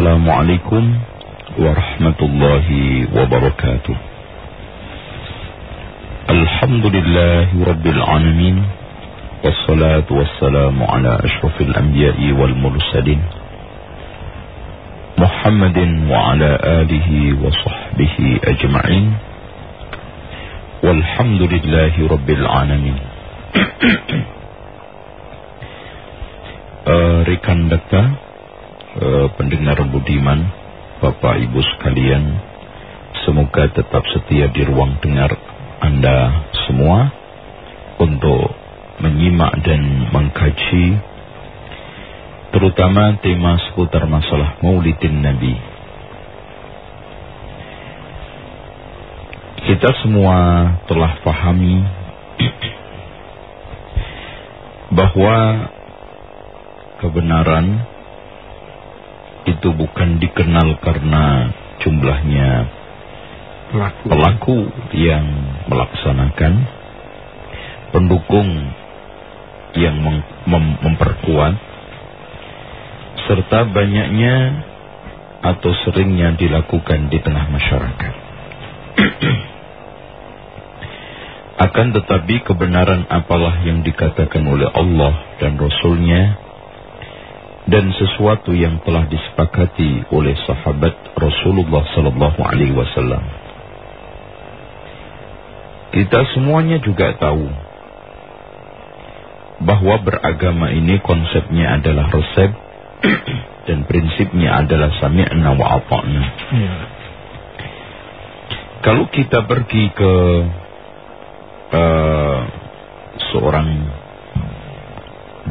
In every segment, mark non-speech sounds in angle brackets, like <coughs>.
Assalamualaikum warahmatullahi wabarakatuh. Alhamdulillahi rabbil alamin. Wassalatu wassalamu ala ashrafil anbiya'i wal mursalin. Muhammadin wa ala alihi wa sahbihi ajma'in. Walhamdulillahi rabbil alamin. uh, rekan data, uh, pendengar budiman, Bapak Ibu sekalian, semoga tetap setia di ruang dengar Anda semua untuk menyimak dan mengkaji terutama tema seputar masalah maulidin Nabi. Kita semua telah pahami bahwa kebenaran itu bukan dikenal karena jumlahnya pelaku, pelaku yang melaksanakan, pendukung yang mem mem memperkuat, serta banyaknya atau seringnya dilakukan di tengah masyarakat. <clears throat> Akan tetapi kebenaran apalah yang dikatakan oleh Allah dan Rasulnya dan sesuatu yang telah disepakati oleh sahabat Rasulullah sallallahu alaihi wasallam. Kita semuanya juga tahu bahwa beragama ini konsepnya adalah resep <clears throat> dan prinsipnya adalah sami'na wa ata'na. Ya. Kalau kita pergi ke uh, seorang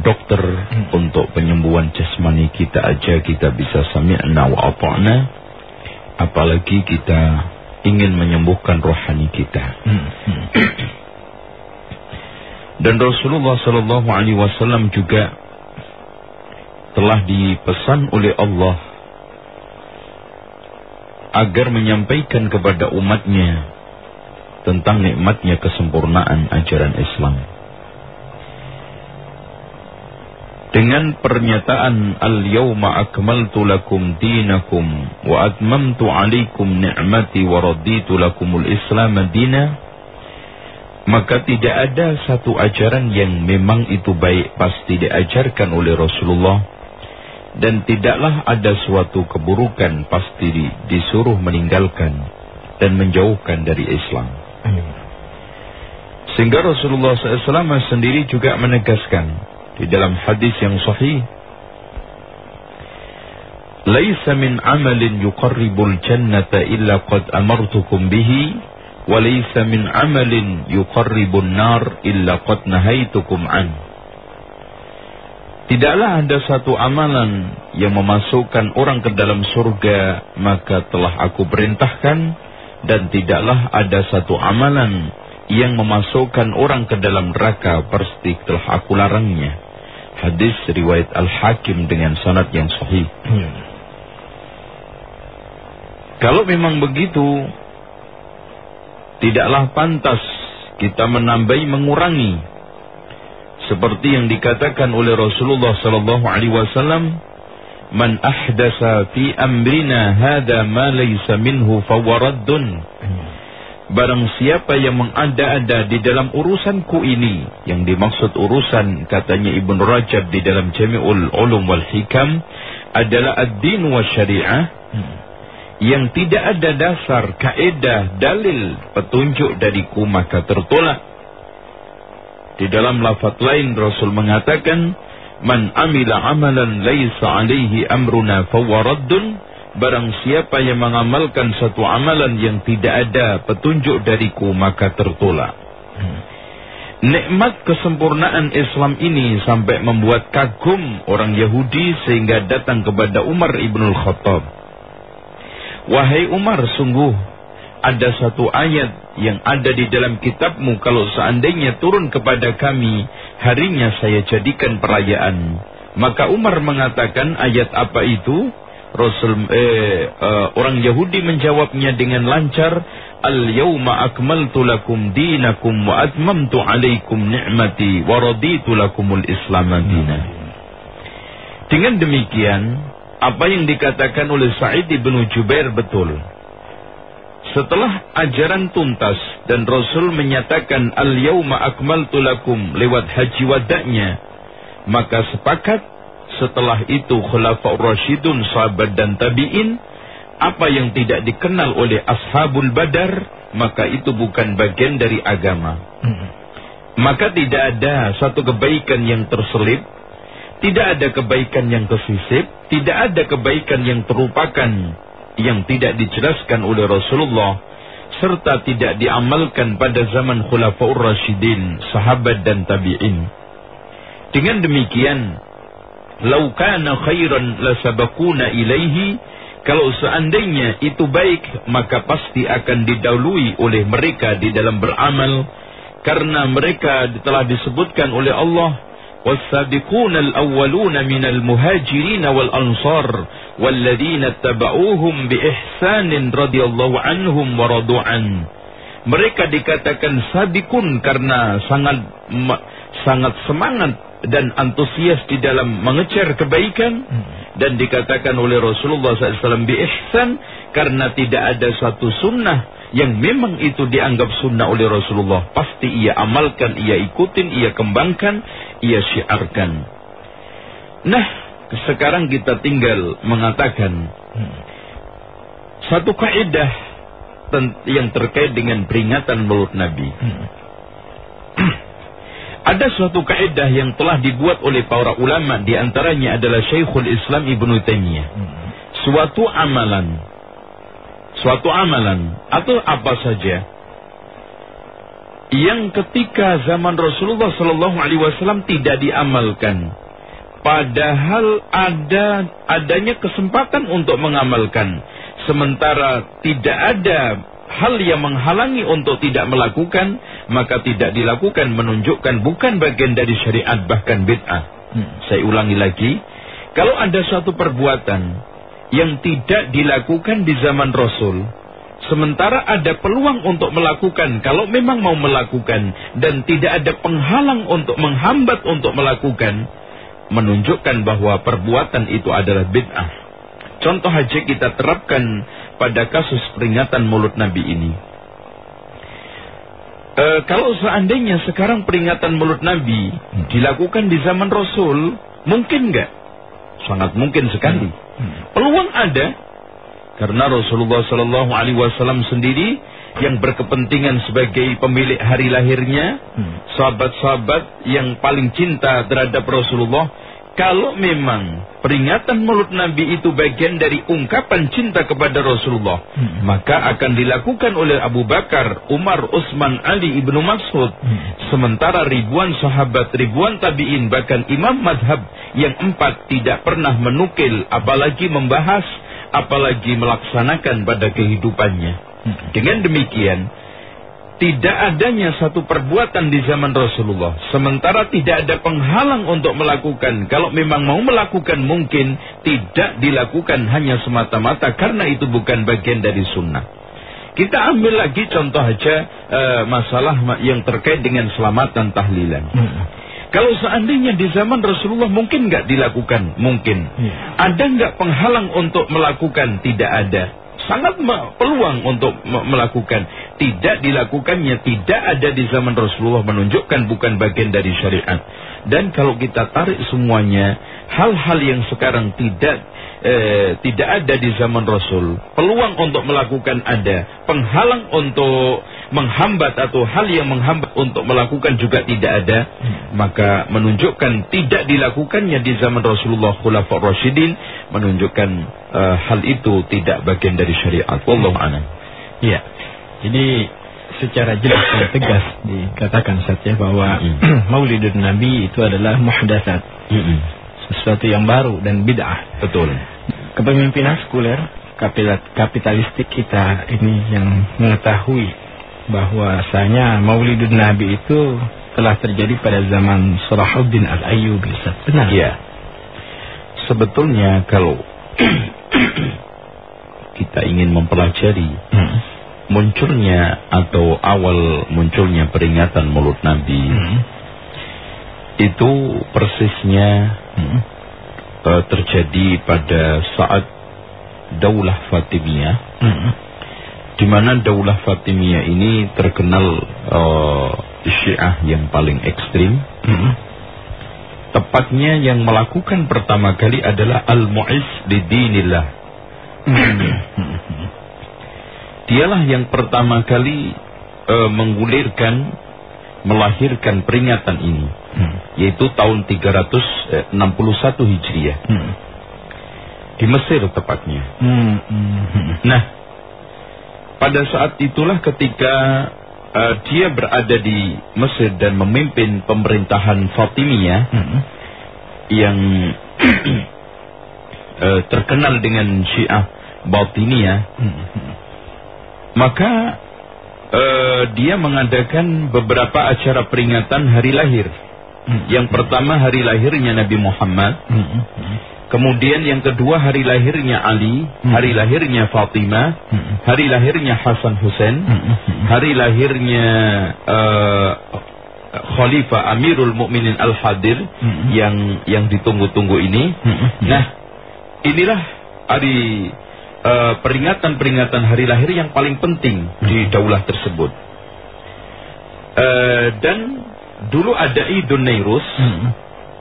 dokter hmm. untuk penyembuhan jasmani kita aja kita bisa sami'na wa ata'na apalagi kita ingin menyembuhkan rohani kita hmm. Dan Rasulullah sallallahu alaihi wasallam juga telah dipesan oleh Allah agar menyampaikan kepada umatnya tentang nikmatnya kesempurnaan ajaran Islam. Dengan pernyataan al-yawma akmaltu lakum dinakum wa atmamtu alaikum ni'mati wa raditu lakumul islam dina maka tidak ada satu ajaran yang memang itu baik pasti diajarkan oleh Rasulullah dan tidaklah ada suatu keburukan pasti disuruh meninggalkan dan menjauhkan dari Islam. Sehingga Rasulullah SAW sendiri juga menegaskan di dalam hadis yang sahih Laisa min amalin yuqarribul jannata illa qad amartukum bihi wa laisa min amalin yuqarribun nar illa qad nahaitukum an Tidaklah ada satu amalan yang memasukkan orang ke dalam surga maka telah aku perintahkan dan tidaklah ada satu amalan yang memasukkan orang ke dalam neraka pasti telah aku larangnya. Hadis riwayat Al-Hakim dengan sanad yang sahih. Hmm. Kalau memang begitu, tidaklah pantas kita menambahi mengurangi seperti yang dikatakan oleh Rasulullah sallallahu alaihi wasallam man ahdasa fi amrina hada ma laysa minhu fawaraddun hmm. Barang siapa yang mengada-ada di dalam urusanku ini, yang dimaksud urusan katanya Ibn Rajab di dalam Jami'ul Ulum wal Hikam adalah ad-din wa syariah yang tidak ada dasar, kaedah, dalil, petunjuk dariku maka tertolak. Di dalam lafaz lain Rasul mengatakan, "Man amila amalan laisa alaihi amruna fawaraddun." Barang siapa yang mengamalkan satu amalan yang tidak ada petunjuk dariku maka tertolak. Hmm. Nikmat kesempurnaan Islam ini sampai membuat kagum orang Yahudi sehingga datang kepada Umar ibnul Khattab. Wahai Umar, sungguh ada satu ayat yang ada di dalam kitabmu kalau seandainya turun kepada kami, harinya saya jadikan perayaan. Maka Umar mengatakan ayat apa itu? Rasul eh, uh, orang Yahudi menjawabnya dengan lancar, "Al-yauma akmaltu lakum dinakum wa atmamtu 'alaikum ni'mati wa raditu lakumul Islam dinan." Dengan demikian, apa yang dikatakan oleh Sa'id bin Jubair betul. Setelah ajaran tuntas dan Rasul menyatakan al-yauma akmaltu lakum lewat haji wadaknya, maka sepakat setelah itu khulafaur rasyidun sahabat dan tabi'in apa yang tidak dikenal oleh ashabul badar maka itu bukan bagian dari agama. Hmm. Maka tidak ada satu kebaikan yang terselip, tidak ada kebaikan yang tersisip, tidak ada kebaikan yang terlupakan yang tidak dijelaskan oleh Rasulullah serta tidak diamalkan pada zaman khulafaur rasyidin, sahabat dan tabi'in. Dengan demikian, "Lau kana khairan lasabaquna ilaihi" Kalau seandainya itu baik, maka pasti akan didahului oleh mereka di dalam beramal karena mereka telah disebutkan oleh Allah والسابقون الأولون من المهاجرين والأنصار والذين اتبعوهم بإحسان رضي الله عنهم ورضوا عنه mereka dikatakan sabikun karena sangat sangat semangat dan antusias di dalam mengejar kebaikan dan dikatakan oleh Rasulullah SAW bi ihsan karena tidak ada satu sunnah yang memang itu dianggap sunnah oleh Rasulullah pasti ia amalkan, ia ikutin, ia kembangkan, ia syiarkan. Nah, sekarang kita tinggal mengatakan satu kaidah yang terkait dengan peringatan mulut Nabi. <clears throat> Ada suatu kaidah yang telah dibuat oleh para ulama di antaranya adalah Syekhul Islam Ibnu Taimiyah. Suatu amalan suatu amalan atau apa saja yang ketika zaman Rasulullah Shallallahu Alaihi Wasallam tidak diamalkan, padahal ada adanya kesempatan untuk mengamalkan, sementara tidak ada hal yang menghalangi untuk tidak melakukan, maka tidak dilakukan menunjukkan bukan bagian dari syariat bahkan bid'ah. Hmm. Saya ulangi lagi, kalau ada suatu perbuatan yang tidak dilakukan di zaman Rasul. Sementara ada peluang untuk melakukan kalau memang mau melakukan dan tidak ada penghalang untuk menghambat untuk melakukan menunjukkan bahwa perbuatan itu adalah bid'ah. Contoh aja kita terapkan pada kasus peringatan mulut Nabi ini. E, kalau seandainya sekarang peringatan mulut Nabi dilakukan di zaman Rasul, mungkin nggak? Sangat mungkin sekali. Peluang ada karena Rasulullah Shallallahu Alaihi Wasallam sendiri yang berkepentingan sebagai pemilik hari lahirnya, sahabat-sahabat yang paling cinta terhadap Rasulullah kalau memang peringatan mulut Nabi itu bagian dari ungkapan cinta kepada Rasulullah, hmm. maka akan dilakukan oleh Abu Bakar, Umar, Utsman, Ali ibnu Mas'ud. Hmm. Sementara ribuan sahabat, ribuan tabiin, bahkan imam madhab yang empat tidak pernah menukil, apalagi membahas, apalagi melaksanakan pada kehidupannya. Hmm. Dengan demikian, tidak adanya satu perbuatan di zaman Rasulullah. Sementara tidak ada penghalang untuk melakukan. Kalau memang mau melakukan mungkin tidak dilakukan hanya semata-mata karena itu bukan bagian dari sunnah. Kita ambil lagi contoh aja uh, masalah yang terkait dengan selamatan tahlilan. Hmm. Kalau seandainya di zaman Rasulullah mungkin nggak dilakukan, mungkin. Hmm. Ada nggak penghalang untuk melakukan? Tidak ada sangat peluang untuk melakukan. Tidak dilakukannya, tidak ada di zaman Rasulullah menunjukkan bukan bagian dari syariat. Dan kalau kita tarik semuanya, hal-hal yang sekarang tidak eh, tidak ada di zaman Rasul, peluang untuk melakukan ada, penghalang untuk menghambat atau hal yang menghambat untuk melakukan juga tidak ada, maka menunjukkan tidak dilakukannya di zaman Rasulullah Khulafaur Rasyidin menunjukkan uh, hal itu tidak bagian dari syariat. Wallahu a'lam. Iya. Jadi secara jelas dan tegas dikatakan saja bahwa mm. <clears throat> Maulidun Nabi itu adalah muhdatsat. Sesuatu yang baru dan bid'ah. Betul. Kepemimpinan sekuler kapitalistik kita ini yang mengetahui bahwasanya Maulidun Nabi itu telah terjadi pada zaman Salahuddin Al-Ayyubi. Benar? Ya. Sebetulnya kalau <clears throat> kita ingin mempelajari hmm. munculnya atau awal munculnya peringatan mulut Nabi hmm. itu persisnya hmm. uh, terjadi pada saat Daulah Fatimiyah. Hmm. Di mana Daulah Fatimiyah ini terkenal uh, Syiah yang paling ekstrim. Hmm. Tepatnya yang melakukan pertama kali adalah Al-Mu'iz di dinillah. Hmm. Dialah yang pertama kali uh, menggulirkan, melahirkan peringatan ini. Hmm. Yaitu tahun 361 Hijriah. Hmm di Mesir tepatnya. Hmm, hmm. Nah, pada saat itulah ketika uh, dia berada di Mesir dan memimpin pemerintahan Fatimiyah hmm. yang uh, <clears throat> terkenal dengan Syiah Batiniyah, hmm. maka uh, dia mengadakan beberapa acara peringatan hari lahir. Hmm. Yang pertama hari lahirnya Nabi Muhammad. Hmm. Kemudian yang kedua hari lahirnya Ali, hmm. hari lahirnya Fatimah, hmm. hari lahirnya Hasan Hussein, hmm. hari lahirnya uh, Khalifah Amirul Mukminin Al Hadir yang yang ditunggu-tunggu ini. Nah, inilah hari uh, peringatan-peringatan hari lahir yang paling penting di daulah tersebut. Uh, dan dulu ada Idul Nairus,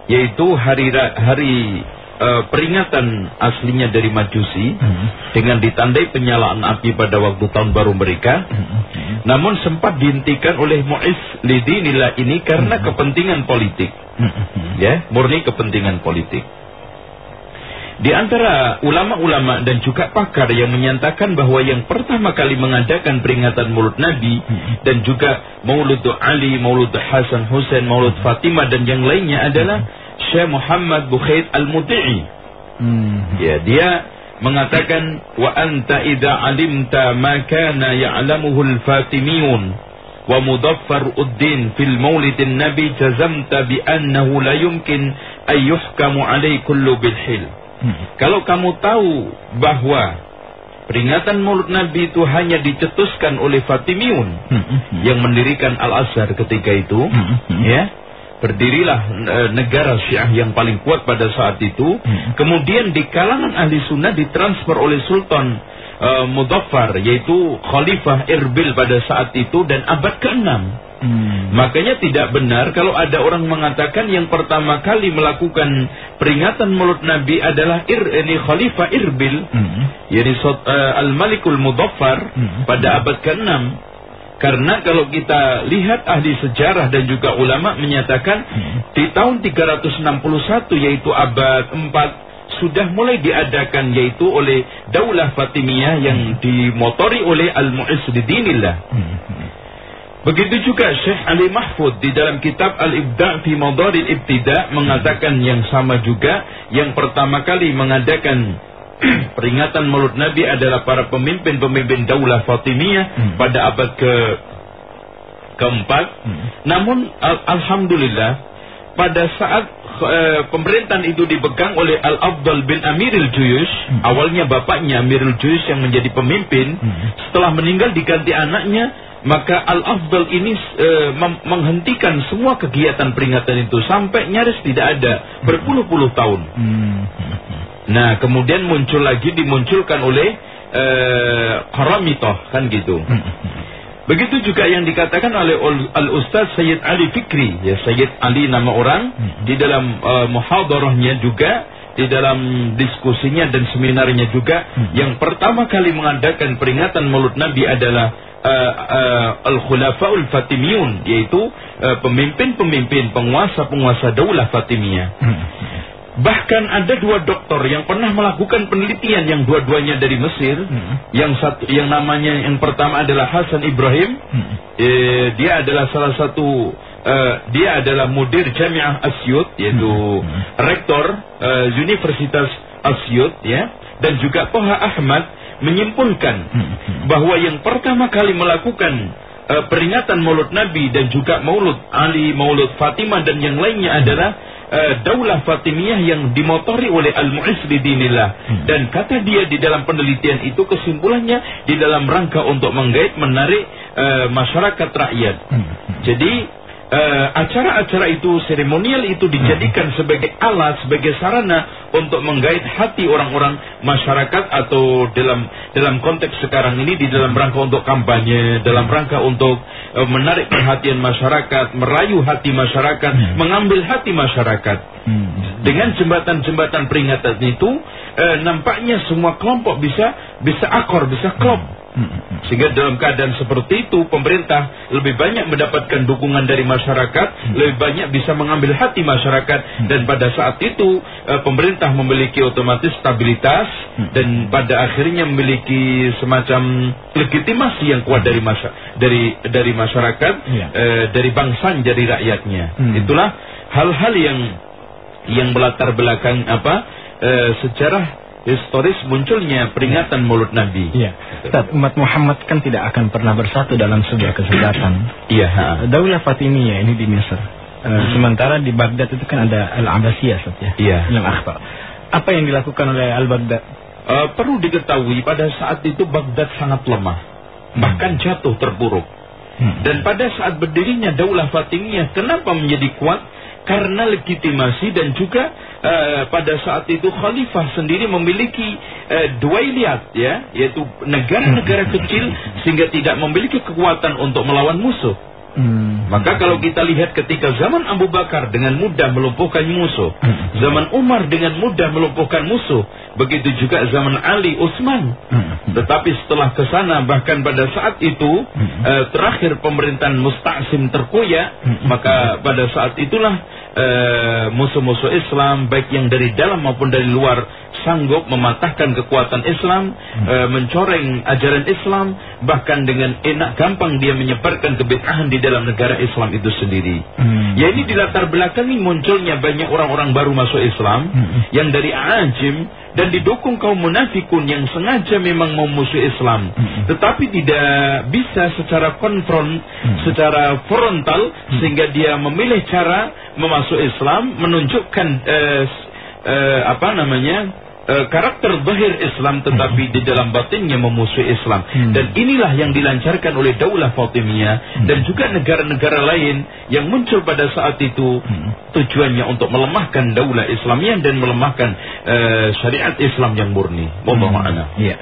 yaitu hari hari uh, peringatan aslinya dari Majusi hmm. dengan ditandai penyalaan api pada waktu tahun baru mereka. Hmm. Namun sempat dihentikan oleh Muiz Lidinillah ini karena hmm. kepentingan politik. Hmm. Ya, murni kepentingan politik. Di antara ulama-ulama dan juga pakar yang menyatakan bahwa yang pertama kali mengadakan peringatan Maulud Nabi hmm. dan juga Maulud Ali, Maulud Hasan Hussein, Maulud Fatimah dan yang lainnya adalah Syekh Muhammad Bukhaid Al-Muti'i. Hmm. Ya, dia mengatakan wa anta idza alimta ma kana ya'lamuhu al-Fatimiyun wa mudaffar uddin fil maulid nabi jazamta bi annahu la yumkin ay yuhkamu alai kullu bil hil. Hmm. Kalau kamu tahu bahwa peringatan Maulid Nabi itu hanya dicetuskan oleh Fatimiyun hmm. yang mendirikan Al-Azhar ketika itu, hmm. ya berdirilah e, negara Syiah yang paling kuat pada saat itu. Hmm. Kemudian di kalangan ahli sunnah ditransfer oleh Sultan e, yaitu Khalifah Irbil pada saat itu dan abad ke-6. Hmm. Makanya tidak benar kalau ada orang mengatakan yang pertama kali melakukan peringatan mulut Nabi adalah Ir, ini Khalifah Irbil, hmm. yaitu uh, Al-Malikul Mudaffar hmm. pada abad ke-6. Karena kalau kita lihat ahli sejarah dan juga ulama menyatakan hmm. di tahun 361 yaitu abad 4 sudah mulai diadakan yaitu oleh Daulah Fatimiyah yang hmm. dimotori oleh Al-Mu'izz Dinillah. Hmm. Begitu juga Syekh Ali Mahfud di dalam kitab Al-Ibda' fi Madaril Ibtida' mengatakan yang sama juga yang pertama kali mengadakan <clears throat> peringatan Maulud Nabi adalah para pemimpin-pemimpin Daulah Fatimiyah hmm. pada abad ke keempat. Hmm. Namun al alhamdulillah pada saat uh, pemerintahan itu dipegang oleh Al Abdul bin Amirul Juyus, hmm. awalnya bapaknya Amirul Juyus yang menjadi pemimpin, hmm. setelah meninggal diganti anaknya, maka Al Afdal ini uh, menghentikan semua kegiatan peringatan itu sampai nyaris tidak ada hmm. berpuluh-puluh tahun. Hmm. Nah, kemudian muncul lagi dimunculkan oleh uh, Karamitoh kan gitu. Begitu juga yang dikatakan oleh Al-Ustaz Sayyid Ali Fikri, ya Sayyid Ali nama orang di dalam uh, muhadarahnya juga di dalam diskusinya dan seminarnya juga yang pertama kali mengadakan peringatan Maulud Nabi adalah uh, uh, Al-Khulafaul Fatimiyun yaitu pemimpin-pemimpin penguasa-penguasa daulah Fatimiyah. Bahkan ada dua dokter yang pernah melakukan penelitian yang dua-duanya dari Mesir. Hmm. Yang satu yang namanya yang pertama adalah Hasan Ibrahim. Hmm. Eh, dia adalah salah satu uh, dia adalah mudir Jamiah Asyut yaitu hmm. hmm. rektor uh, Universitas Asyut ya dan juga Toha Ahmad menyimpulkan hmm, hmm. bahwa yang pertama kali melakukan uh, peringatan Maulud Nabi dan juga Maulud Ali, Maulud Fatimah dan yang lainnya adalah daulah Fatimiyah yang dimotori oleh Al-Mu'izz dinillah. Hmm. Dan kata dia di dalam penelitian itu kesimpulannya di dalam rangka untuk menggait menarik uh, masyarakat rakyat. Hmm. hmm. Jadi eh, acara-acara uh, itu, seremonial itu dijadikan sebagai alat, sebagai sarana untuk menggait hati orang-orang masyarakat atau dalam dalam konteks sekarang ini di dalam rangka untuk kampanye, dalam rangka untuk uh, menarik perhatian masyarakat, merayu hati masyarakat, hmm. mengambil hati masyarakat. Hmm. Dengan jembatan-jembatan peringatan itu, uh, nampaknya semua kelompok bisa bisa akor, bisa klop. Hmm sehingga dalam keadaan seperti itu pemerintah lebih banyak mendapatkan dukungan dari masyarakat, lebih banyak bisa mengambil hati masyarakat dan pada saat itu uh, pemerintah memiliki otomatis stabilitas dan pada akhirnya memiliki semacam legitimasi yang kuat dari masa dari dari masyarakat, uh, dari bangsa, dari rakyatnya. Hmm. Itulah hal-hal yang yang melatar belakang apa uh, sejarah historis munculnya peringatan mulut Nabi. Iya. Ustaz, umat Muhammad kan tidak akan pernah bersatu dalam sebuah <coughs> kesempatan. Iya. Daulah Fatimiyah ini di Mesir. Uh, sementara di Baghdad itu kan ada Al-Abbasiyah ya. Iya. Yang akhbar. Apa yang dilakukan oleh Al-Baghdad? Uh, perlu diketahui pada saat itu Baghdad sangat lemah. Hmm. Bahkan jatuh terpuruk. Hmm. Dan pada saat berdirinya Daulah Fatimiyah, kenapa menjadi kuat? Karena legitimasi dan juga uh, pada saat itu khalifah sendiri memiliki uh, dua liat ya yaitu negara-negara kecil sehingga tidak memiliki kekuatan untuk melawan musuh Hmm. Maka kalau kita lihat ketika zaman Abu Bakar dengan mudah melumpuhkan musuh, hmm. zaman Umar dengan mudah melumpuhkan musuh, begitu juga zaman Ali, Utsman. Hmm. Tetapi setelah ke sana bahkan pada saat itu hmm. uh, terakhir pemerintahan Musta'sim terkoyak, hmm. maka pada saat itulah Eh, musuh-musuh Islam baik yang dari dalam maupun dari luar sanggup mematahkan kekuatan Islam, hmm. e, mencoreng ajaran Islam, bahkan dengan enak gampang dia menyebarkan kebid'ahan di dalam negara Islam itu sendiri. Ya ini di latar belakangi munculnya banyak orang-orang baru masuk Islam yang dari Ajim dan didukung kaum munafikun yang sengaja memang memusuhi Islam hmm. tetapi tidak bisa secara konfront hmm. secara frontal hmm. sehingga dia memilih cara memasuk Islam menunjukkan uh, uh, apa namanya uh, karakter zahir Islam tetapi hmm. di dalam batinnya memusuhi Islam. Hmm. Dan inilah yang dilancarkan oleh Daulah Fatimiyah hmm. dan juga negara-negara lain yang muncul pada saat itu hmm. tujuannya untuk melemahkan Daulah Islamiyah dan melemahkan uh, syariat Islam yang murni. Wallahu hmm. Ya.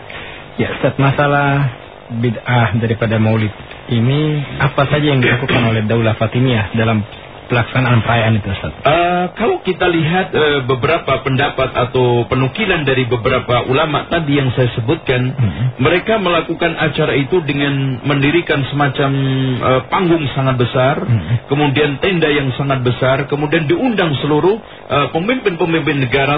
Ya, Ustaz, masalah bid'ah daripada Maulid ini apa saja yang dilakukan oleh Daulah Fatimiyah dalam pelaksanaan perayaan itu Ustaz? Uh, kalau kita lihat uh, beberapa pendapat atau penukilan dari beberapa ulama tadi yang saya sebutkan, hmm. mereka melakukan acara itu dengan mendirikan semacam uh, panggung sangat besar, hmm. kemudian tenda yang sangat besar, kemudian diundang seluruh pemimpin-pemimpin uh, negara,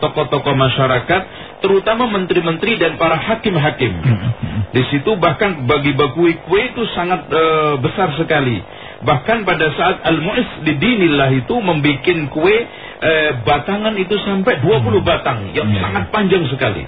tokoh-tokoh masyarakat, terutama menteri-menteri dan para hakim-hakim. Hmm. Di situ bahkan bagi-bagi kue itu sangat uh, besar sekali. Bahkan pada saat Al-Mu'is di dinillah itu membuat kue eh, batangan itu sampai 20 hmm. batang yang hmm. sangat panjang sekali.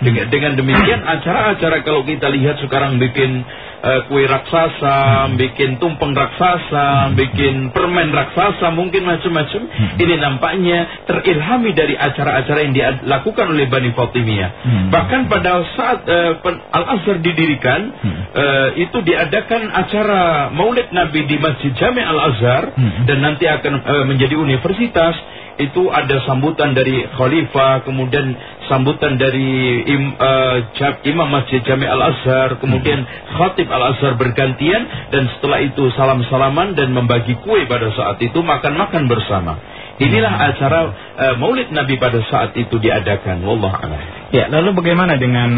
Dengan, dengan demikian <clears throat> acara-acara kalau kita lihat sekarang bikin uh, kue raksasa, hmm. bikin tumpeng raksasa, hmm. bikin permen raksasa, mungkin macam-macam. Hmm. Ini nampaknya terilhami dari acara-acara yang dilakukan oleh Bani Fatimiyah. Hmm. Bahkan pada saat uh, Al-Azhar didirikan, hmm. uh, itu diadakan acara Maulid Nabi di Masjid Jami Al-Azhar hmm. dan nanti akan uh, menjadi universitas itu ada sambutan dari khalifah, kemudian sambutan dari im, uh, Imam Masjid Jami Al-Azhar, kemudian khatib Al-Azhar bergantian dan setelah itu salam-salaman dan membagi kue pada saat itu makan-makan bersama. Inilah acara uh, Maulid Nabi pada saat itu diadakan. Wallah a'lam. Ya, lalu bagaimana dengan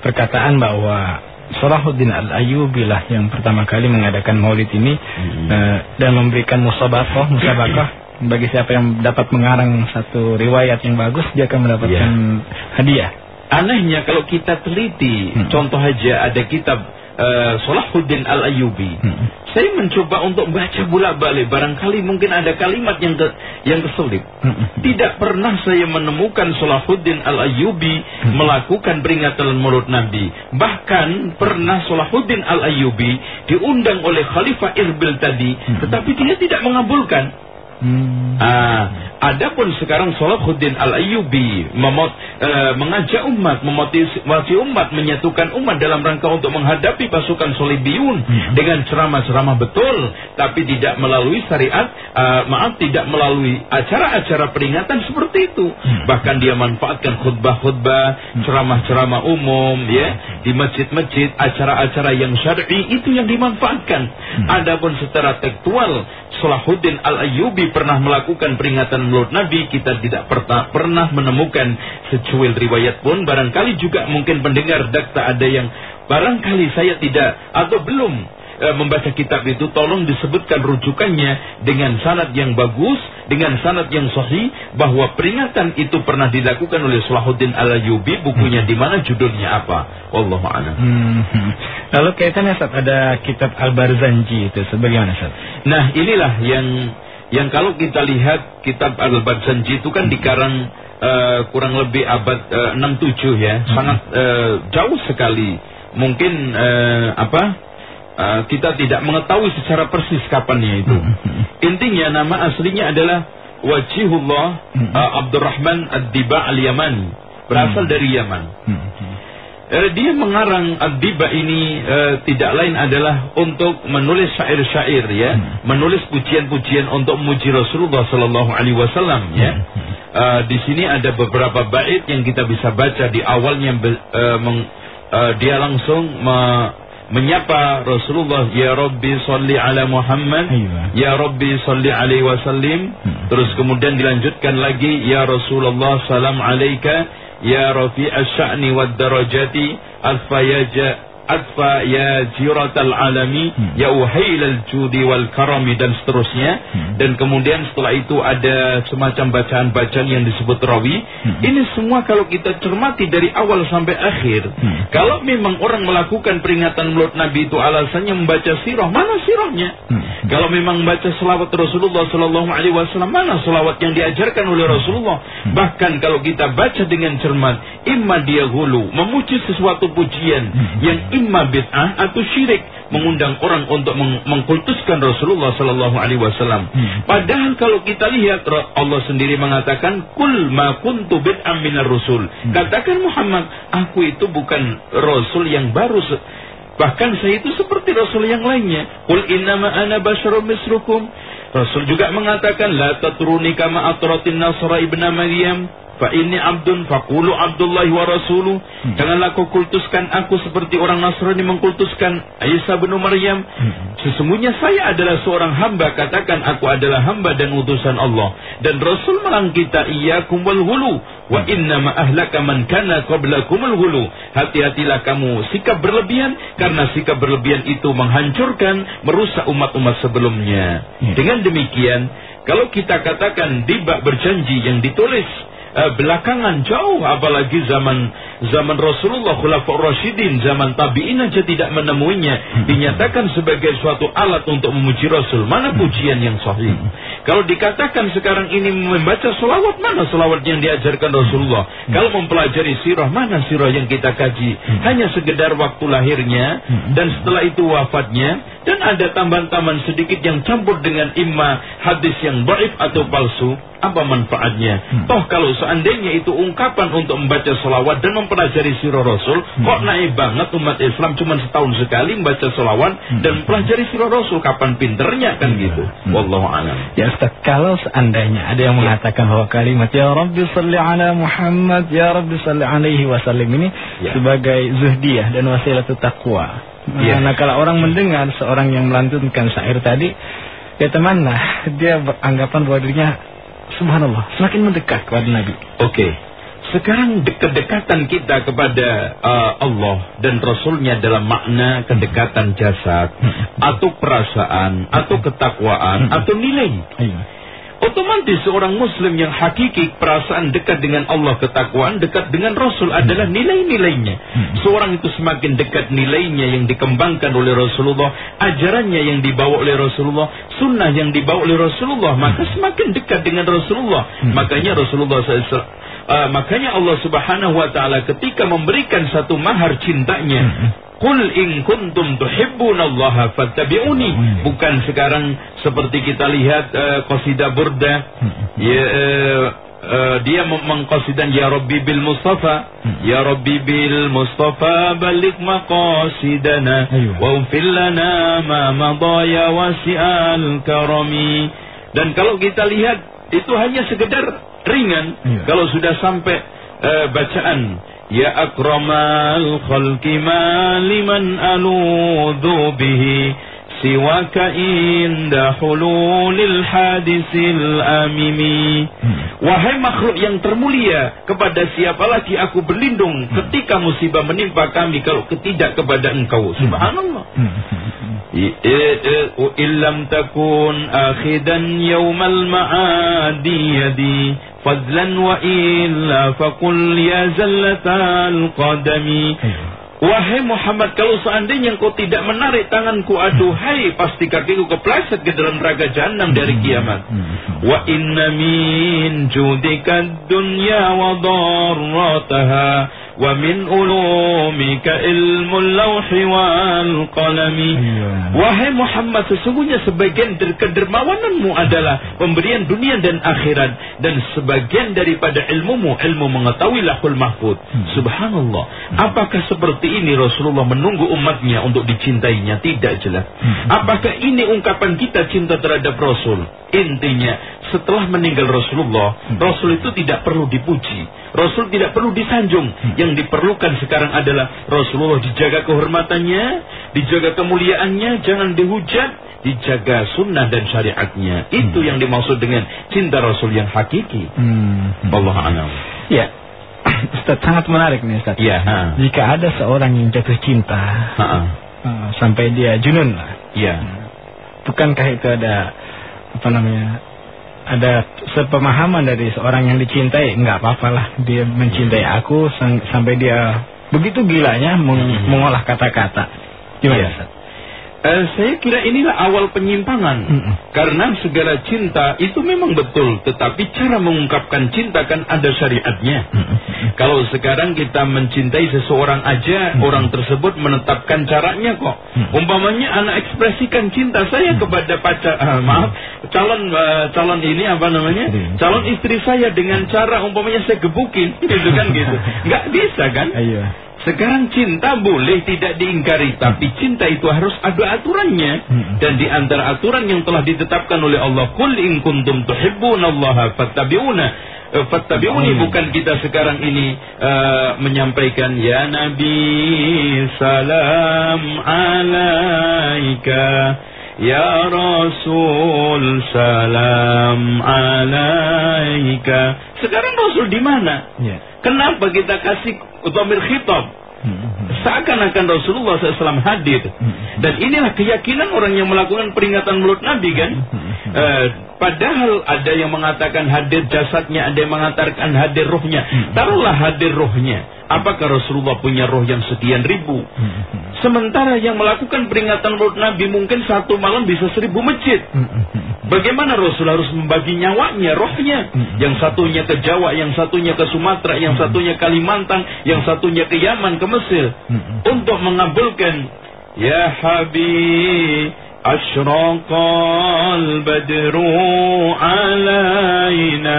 perkataan bahwa Salahuddin Al-Ayyubi lah yang pertama kali mengadakan Maulid ini hmm. uh, dan memberikan musabakah, musabakah <clears throat> bagi siapa yang dapat mengarang satu riwayat yang bagus dia akan mendapatkan yeah. hadiah. Anehnya kalau kita teliti, hmm. contoh aja ada kitab uh, Salahuddin Al Ayyubi. Hmm. Saya mencoba untuk baca bolak-balik, barangkali mungkin ada kalimat yang ke, yang keselip. Hmm. Tidak pernah saya menemukan Salahuddin Al Ayyubi hmm. melakukan peringatan mulut Nabi. Bahkan pernah Salahuddin Al Ayyubi diundang oleh Khalifah Irbil tadi, hmm. tetapi dia tidak mengabulkan. Hmm. Uh, Adapun sekarang Salahuddin Al-Ayyubi memot, uh, mengajak umat, memotivasi umat, menyatukan umat dalam rangka untuk menghadapi pasukan Solibiyun hmm. dengan ceramah-ceramah betul, tapi tidak melalui syariat, uh, maaf tidak melalui acara-acara peringatan seperti itu. Hmm. Bahkan dia manfaatkan khutbah-khutbah, hmm. ceramah-ceramah umum, ya di masjid-masjid, acara-acara yang syar'i itu yang dimanfaatkan. Hmm. Adapun secara tekstual, Salahuddin Al-Ayyubi pernah melakukan peringatan menurut Nabi. Kita tidak pernah, pernah menemukan secuil riwayat pun. Barangkali juga mungkin pendengar dakta ada yang barangkali saya tidak atau belum e, membaca kitab itu tolong disebutkan rujukannya dengan sanad yang bagus dengan sanad yang sahih bahwa peringatan itu pernah dilakukan oleh Salahuddin Al-Ayyubi bukunya hmm. di mana judulnya apa wallahu a'lam hmm. lalu kaitannya saat ada kitab Al-Barzanji itu sebagaimana Ustaz nah inilah yang yang kalau kita lihat kitab Al-Badsanji itu kan dikarang uh, kurang lebih abad uh, eh, 67 ya, hmm. sangat uh, jauh sekali. Mungkin uh, apa? Uh, kita tidak mengetahui secara persis kapannya itu. <laughs> Intinya nama aslinya adalah Wajihullah uh, Abdurrahman Ad-Diba Al-Yamani, berasal hmm. dari Yaman. Eh, dia mengarang Ad-Diba ini eh, tidak lain adalah untuk menulis syair-syair ya, hmm. menulis pujian-pujian untuk memuji Rasulullah sallallahu alaihi wasallam ya. Uh, di sini ada beberapa bait yang kita bisa baca di awalnya uh, meng, uh, dia langsung me, menyapa Rasulullah ya Rabbi salli ala Muhammad Ayuh. ya Rabbi salli alaihi wasallim hmm. terus kemudian dilanjutkan lagi ya Rasulullah salam alaika ya rafi asy'ani wad darajati alfayaja atfa ya jiratal alami hmm. ya uhailal judi wal karami dan seterusnya hmm. dan kemudian setelah itu ada semacam bacaan-bacaan yang disebut rawi hmm. ini semua kalau kita cermati dari awal sampai akhir hmm. kalau memang orang melakukan peringatan mulut Nabi itu alasannya membaca sirah mana sirahnya hmm. kalau memang membaca selawat Rasulullah Sallallahu Alaihi Wasallam mana selawat yang diajarkan oleh Rasulullah hmm. bahkan kalau kita baca dengan cermat imma dia hulu memuji sesuatu pujian hmm. yang imma bid'ah atau syirik mengundang orang untuk meng mengkultuskan Rasulullah sallallahu alaihi wasallam. Hmm. Padahal kalau kita lihat Allah sendiri mengatakan kul ma kuntu bid'am minar rusul. Hmm. Katakan Muhammad, aku itu bukan rasul yang baru bahkan saya itu seperti rasul yang lainnya. Qul innama ana basyarum misrukum. Rasul juga mengatakan la tatruni kama atratin nasra ibnu Maryam Fa ini abdun fakulu Abdullah wa rasuluh. Hmm. Janganlah kau kultuskan aku seperti orang Nasrani mengkultuskan Isa bin Maryam. Hmm. Sesungguhnya saya adalah seorang hamba. Katakan aku adalah hamba dan utusan Allah. Dan Rasul melang kita iyyakum wal hulu wa hmm. inna ma ahlaka man kana qablakumul hulu. Hati-hatilah kamu sikap berlebihan karena sikap berlebihan itu menghancurkan, merusak umat-umat sebelumnya. Hmm. Dengan demikian, kalau kita katakan dibak berjanji yang ditulis belakangan jauh apalagi zaman zaman Rasulullah Khulafaur Rasyidin zaman tabi'in aja tidak menemuinya. Hmm. dinyatakan sebagai suatu alat untuk memuji Rasul. Mana pujian yang sahih? Hmm. kalau dikatakan sekarang ini membaca selawat mana selawat yang diajarkan Rasulullah? Hmm. kalau mempelajari sirah mana sirah yang kita kaji? Hanya sekedar waktu lahirnya dan setelah itu wafatnya. Dan ada tambahan-tambahan sedikit yang campur dengan imma hadis yang baif atau palsu apa manfaatnya? Hmm. Toh kalau seandainya itu ungkapan untuk membaca selawat dan mempelajari sirah Rasul, hmm. kok naik banget umat Islam cuma setahun sekali membaca selawat hmm. dan mempelajari sirah Rasul, kapan pinternya kan hmm. gitu. Hmm. Wallahu a'lam. Ya Ustaz, kalau seandainya ada yang ya. mengatakan bahwa kalimat ya Rabbi salli ala Muhammad, ya Rabbi salli alaihi wasallam ini ya. sebagai zuhdiyah dan wasilah taqwa. Ya. Nah, kalau orang mendengar seorang yang melantunkan syair tadi, ya teman lah dia beranggapan bahwa dirinya subhanallah semakin mendekat kepada Nabi. Oke. Okay. Sekarang kedekatan kita kepada uh, Allah dan Rasulnya dalam makna kedekatan jasad atau perasaan atau ketakwaan atau nilai. Otomatis seorang muslim yang hakiki perasaan dekat dengan Allah ketakwaan dekat dengan Rasul adalah nilai-nilainya. Hmm. Seorang itu semakin dekat nilainya yang dikembangkan oleh Rasulullah, ajarannya yang dibawa oleh Rasulullah, sunnah yang dibawa oleh Rasulullah, maka hmm. semakin dekat dengan Rasulullah. Hmm. Makanya Rasulullah SAW uh, makanya Allah Subhanahu wa taala ketika memberikan satu mahar cintanya Qul in kuntum tuhibbunallaha fattabi'uni. Hmm. Bukan sekarang seperti kita lihat uh, qasidah burda. Ya uh, uh, dia mengqasidan ya Rabbi bil Mustafa. Ya Rabbi bil Mustafa balik maqasidana. Wa ufil lana ma madaya wasi'al karami. Dan kalau kita lihat itu hanya sekedar ringan. Kalau sudah sampai uh, bacaan Ya akramal khalqi ma liman aludhu bihi siwaka inda hululil hadisil amimi. Wahai makhluk yang termulia, kepada siapa lagi aku berlindung ketika musibah menimpa kami kalau ketidak kepada engkau. Subhanallah. Illam takun akhidan yawmal ma'adi yadi فضلا وإلا فقل يا زلة القدم Wahai Muhammad, kalau seandainya engkau tidak menarik tanganku, aduhai, pasti kakiku kepleset ke dalam raga jahanam dari kiamat. Wa inna min judika dunya wa darrataha min ulumika ilmu lawhi wal qalami wahai Muhammad sesungguhnya sebagian dari kedermawananmu adalah pemberian dunia dan akhirat. Dan sebagian daripada ilmumu ilmu mengetahui lahul mahfud. Hmm. subhanallah. Apakah seperti ini Rasulullah menunggu umatnya untuk dicintainya? Tidak jelas. Hmm. apakah ini ungkapan kita cinta terhadap Rasul? Intinya setelah meninggal Rasulullah hmm. Rasul itu tidak perlu dipuji Rasul tidak perlu disanjung yang diperlukan sekarang adalah Rasulullah dijaga kehormatannya, dijaga kemuliaannya, jangan dihujat, dijaga sunnah dan syariatnya. Itu hmm. yang dimaksud dengan cinta Rasul yang hakiki. Hmm. Allah a'lam. Ya. <clears throat> Ustaz sangat menarik nih Ustaz. Ya, ha. Jika ada seorang yang jatuh cinta ha -ha. Uh, sampai dia junun lah. Ya. Bukankah itu ada apa namanya ada sepemahaman dari seorang yang dicintai nggak apa-apa lah dia mencintai aku sampai dia begitu gilanya meng hmm. mengolah kata-kata gimana ya. Uh, saya kira inilah awal penyimpangan. Mm -mm. Karena segala cinta itu memang betul, tetapi cara mengungkapkan cinta kan ada syariatnya. Mm -mm. Kalau sekarang kita mencintai seseorang aja, mm -mm. orang tersebut menetapkan caranya kok. Mm -mm. Umpamanya anak ekspresikan cinta saya mm -mm. kepada pacar, uh, maaf, calon uh, calon ini apa namanya? Calon istri saya dengan cara umpamanya saya gebukin, gitu kan gitu. <laughs> Nggak bisa kan? Ayo. Sekarang cinta boleh tidak diingkari, tapi cinta itu harus ada aturannya. Dan di antara aturan yang telah ditetapkan oleh Allah, "Qul in kuntum tuhibbunallaha fattabi'una." Uh, fattabi'uni bukan kita sekarang ini uh, menyampaikan ya Nabi salam alaika Ya Rasul salam alaika. Sekarang Rasul di mana? Yeah. Kenapa kita kasih utamir khitab? Seakan-akan Rasulullah SAW hadir. Dan inilah keyakinan orang yang melakukan peringatan mulut Nabi kan. Uh, padahal ada yang mengatakan hadir jasadnya, ada yang mengatakan hadir rohnya. Taruhlah hadir rohnya. Apakah Rasulullah punya roh yang sekian ribu? Sementara yang melakukan peringatan mulut Nabi mungkin satu malam bisa seribu masjid. Bagaimana Rasul harus membagi nyawanya, rohnya? Yang satunya ke Jawa, yang satunya ke Sumatera, yang satunya Kalimantan, yang satunya ke Yaman, ke Mesir. Untuk mengabulkan Ya Habib Ashraqal Badru Alayna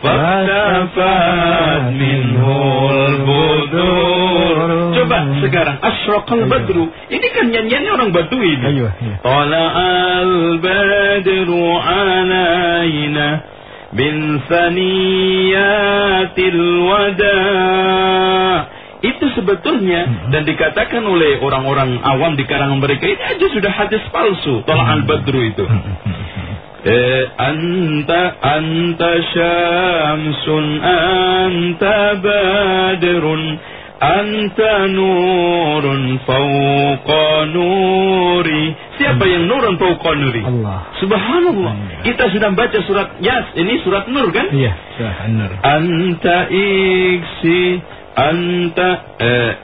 Faktafat minhul budur. Coba sekarang Ashraqal Badru. Ini kan nyanyiannya orang Badui Ayo, ayo. Tala'al Badru Alayna Bin Saniyatil Wada' itu sebetulnya. Hmm. dan dikatakan oleh orang-orang awam di karangan mereka ini aja sudah hadis palsu. Tolak al badru itu. Hmm. eh, anta anta syamsun anta badrun anta nurun fauqa nuri. Siapa yang nurun fauqa nuri? Allah. Subhanallah. Kita sudah baca surat Yas. Ini surat Nur kan? Iya surat Nur anta iksi أنت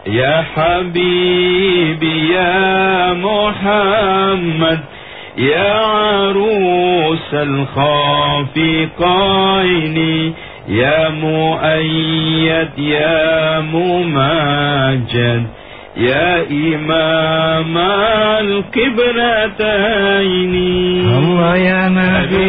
يا حبيبي يا محمد يا عروس الخافقين يا مؤيد يا مماجد يا إمام القبلتين. Allah ya Nabi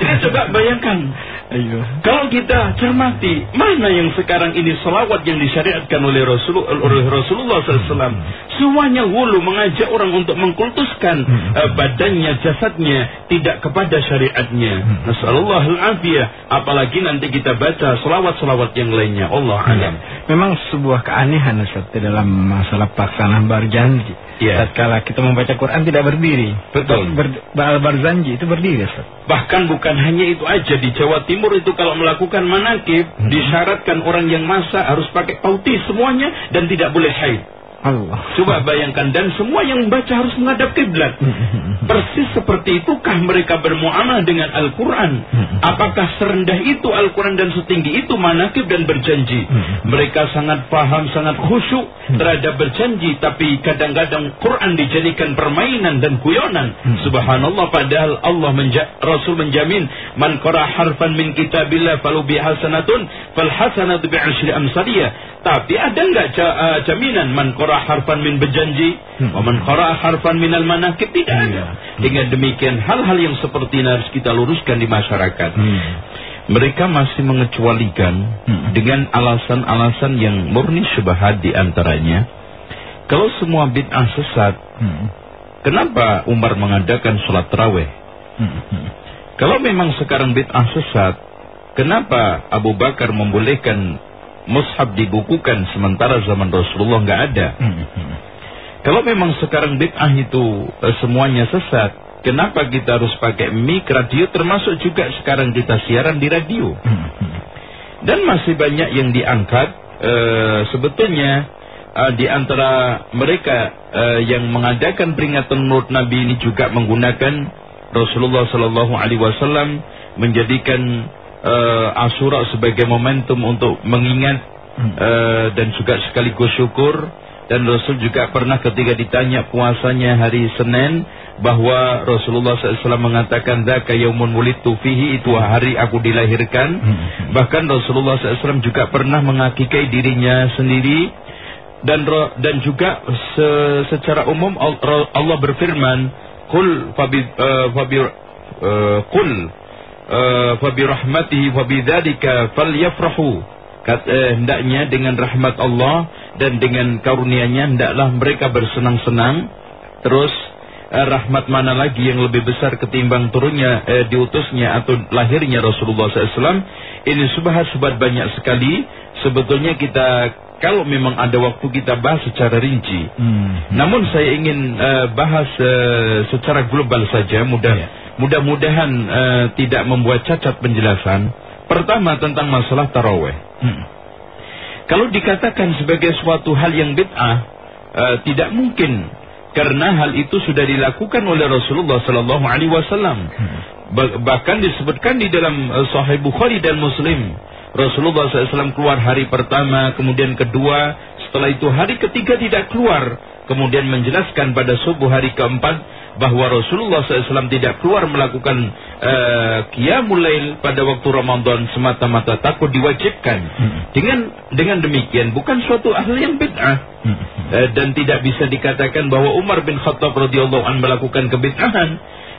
Jadi coba bayangkan Ayo Kalau kita cermati Mana yang sekarang ini selawat yang disyariatkan oleh Rasulullah, oleh Rasulullah SAW Semuanya wulu mengajak orang untuk mengkultuskan uh, badannya, jasadnya Tidak kepada syariatnya Nasallallahu al-afiyah Apalagi nanti kita baca selawat-selawat yang lainnya Allah alam Memang sebuah keanehan Ustaz dalam masalah pelaksanaan berjanji. Iya. Tatkala kita membaca Quran tidak berdiri. Betul. Ber, ber, itu berdiri Ustaz. Bahkan bukan hanya itu aja di Jawa Timur itu kalau melakukan manakib disyaratkan orang yang masa harus pakai pautis semuanya dan tidak boleh haid. Allah. Coba bayangkan dan semua yang membaca harus menghadap kiblat. <laughs> Persis seperti itukah mereka bermuamalah dengan Al-Quran? <laughs> Apakah serendah itu Al-Quran dan setinggi itu manakib dan berjanji? <laughs> Mereka sangat paham, sangat khusyuk terhadap berjanji, tapi kadang-kadang Quran dijadikan permainan dan guyonan. Subhanallah, padahal Allah menja Rasul menjamin, man qara harfan min kitabillah falu bihasanatun fal hasanatu bi asyri amsaliyah. Tapi ada enggak uh, jaminan man qara harfan min berjanji, wa man qara harfan manakib tidak ada. Dengan demikian hal-hal yang seperti ini harus kita luruskan di masyarakat. Mereka masih mengecualikan dengan alasan-alasan yang murni syubhat di antaranya. Kalau semua bid'ah sesat, kenapa Umar mengadakan sholat tarawih? Kalau memang sekarang bid'ah sesat, kenapa Abu Bakar membolehkan mushaf dibukukan sementara zaman Rasulullah nggak ada? Kalau memang sekarang bid'ah itu eh, semuanya sesat, kenapa kita harus pakai mic radio termasuk juga sekarang kita siaran di radio? Dan masih banyak yang diangkat eh, sebetulnya eh, di antara mereka eh, yang mengadakan peringatan Maulid Nabi ini juga menggunakan Rasulullah Sallallahu Alaihi Wasallam menjadikan Ashura sebagai momentum untuk mengingat eh, dan juga sekaligus syukur. Dan Rasul juga pernah ketika ditanya puasanya hari Senin bahwa Rasulullah SAW mengatakan Zaka yaumun wulidtu fihi itu hari aku dilahirkan. Bahkan Rasulullah SAW juga pernah mengakikai dirinya sendiri. Dan dan juga se- secara umum Allah berfirman qul fabi uh, fabi uh, qul uh, fabi rahmatihi fabi dzalika falyafrahu. Eh, hendaknya dengan rahmat Allah dan dengan karunia-Nya hendaklah mereka bersenang-senang. Terus eh, rahmat mana lagi yang lebih besar ketimbang turunnya eh, diutusnya atau lahirnya Rasulullah SAW ini subhat-subhat banyak sekali. Sebetulnya kita kalau memang ada waktu kita bahas secara rinci. Namun saya ingin eh, bahas eh, secara global saja mudah mudah-mudahan eh, tidak membuat cacat penjelasan pertama tentang masalah taraweh. Kalau dikatakan sebagai suatu hal yang bid'ah, eh, tidak mungkin karena hal itu sudah dilakukan oleh Rasulullah sallallahu alaihi wasallam. Ba- Bahkan disebutkan di dalam eh, Sahih Bukhari dan Muslim, Rasulullah SAW keluar hari pertama, kemudian kedua, setelah itu hari ketiga tidak keluar, kemudian menjelaskan pada subuh hari keempat bahwa Rasulullah SAW tidak keluar melakukan uh, qiyamul lail pada waktu Ramadan semata-mata takut diwajibkan. Dengan dengan demikian bukan suatu hal yang bid'ah. Eh, dan tidak bisa dikatakan bahwa Umar bin Khattab radhiyallahu an melakukan kebid'ahan.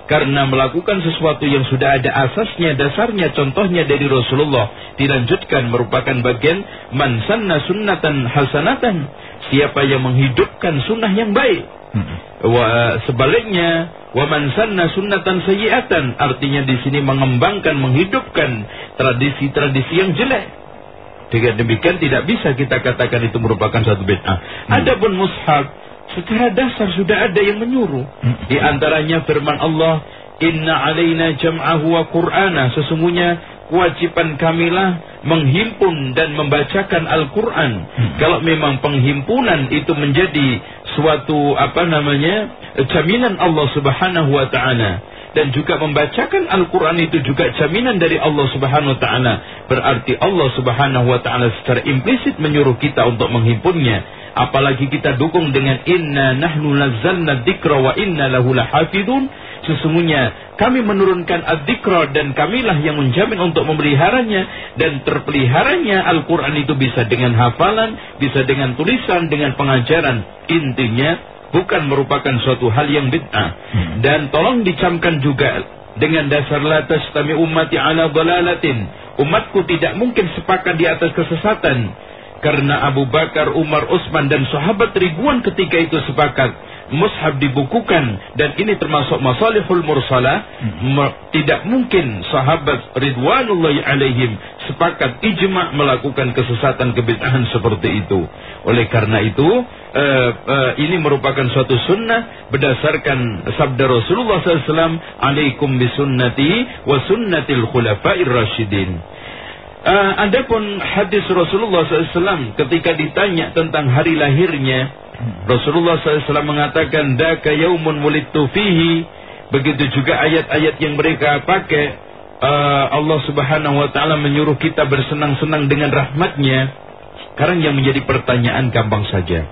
Karena melakukan sesuatu yang sudah ada asasnya, dasarnya, contohnya dari Rasulullah dilanjutkan merupakan bagian man sanna sunnatan hasanatan. Siapa yang menghidupkan sunnah yang baik wa sebaliknya wa man sanna sunnatan sayyi'atan artinya di sini mengembangkan menghidupkan tradisi-tradisi yang jelek dengan demikian tidak bisa kita katakan itu merupakan satu bid'ah. Adapun mushaf secara dasar sudah ada yang menyuruh. Di antaranya firman Allah, "Inna alaina jam'ahu wa Qur'ana." Sesungguhnya kewajiban kamilah menghimpun dan membacakan Al-Qur'an. Kalau memang penghimpunan itu menjadi suatu apa namanya? jaminan Allah Subhanahu wa taala dan juga membacakan Al-Quran itu juga jaminan dari Allah Subhanahu Wa Taala. Berarti Allah Subhanahu Wa Taala secara implisit menyuruh kita untuk menghimpunnya. Apalagi kita dukung dengan Inna nahnu nazzalna dzikra wa inna lahu lahafidun. Sesungguhnya kami menurunkan ad-dikra dan kamilah yang menjamin untuk memeliharanya dan terpeliharanya Al-Quran itu bisa dengan hafalan, bisa dengan tulisan, dengan pengajaran. Intinya bukan merupakan suatu hal yang bid'ah. Hmm. Dan tolong dicamkan juga dengan dasar la tastami ummati ala dalalatin. Umatku tidak mungkin sepakat di atas kesesatan. Karena Abu Bakar, Umar, Utsman dan sahabat ribuan ketika itu sepakat mushaf dibukukan dan ini termasuk masalihul mursalah hmm. tidak mungkin sahabat ridwanullahi alaihim sepakat ijma melakukan kesesatan kebid'ahan seperti itu oleh karena itu uh, uh, ini merupakan suatu sunnah berdasarkan sabda Rasulullah SAW alaikum bisunnati wa sunnatil khulafair rasyidin uh, adapun hadis Rasulullah SAW ketika ditanya tentang hari lahirnya Rasulullah SAW mengatakan daka yaumun wulidtu fihi. Begitu juga ayat-ayat yang mereka pakai uh, Allah Subhanahu wa taala menyuruh kita bersenang-senang dengan rahmatnya. Sekarang yang menjadi pertanyaan gampang saja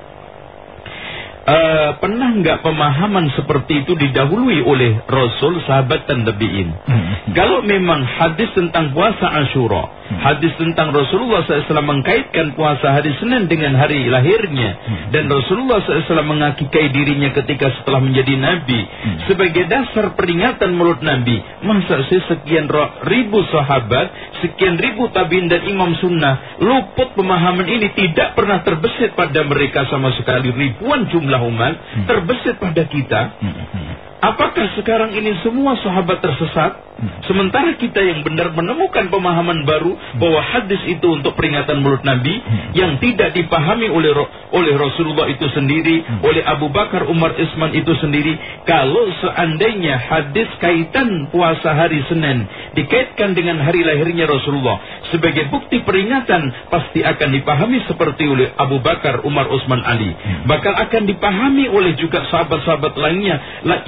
uh, pernah nggak pemahaman seperti itu didahului oleh Rasul, sahabat dan tabiin? Hmm. Kalau memang hadis tentang puasa Ashura, hmm. hadis tentang Rasulullah SAW mengkaitkan puasa hari Senin dengan hari lahirnya, hmm. dan Rasulullah SAW mengakikai dirinya ketika setelah menjadi Nabi hmm. sebagai dasar peringatan mulut Nabi, masa sih sekian ribu sahabat, sekian ribu tabiin dan imam sunnah luput pemahaman ini tidak pernah terbesit pada mereka sama sekali ribuan jumlah jumlah umat hmm. terbesit pada kita. Hmm. hmm. Apakah sekarang ini semua sahabat tersesat? Sementara kita yang benar menemukan pemahaman baru bahwa hadis itu untuk peringatan mulut Nabi yang tidak dipahami oleh oleh Rasulullah itu sendiri, oleh Abu Bakar, Umar, Isman itu sendiri. Kalau seandainya hadis kaitan puasa hari Senin dikaitkan dengan hari lahirnya Rasulullah sebagai bukti peringatan pasti akan dipahami seperti oleh Abu Bakar, Umar, Utsman, Ali. Bakal akan dipahami oleh juga sahabat-sahabat lainnya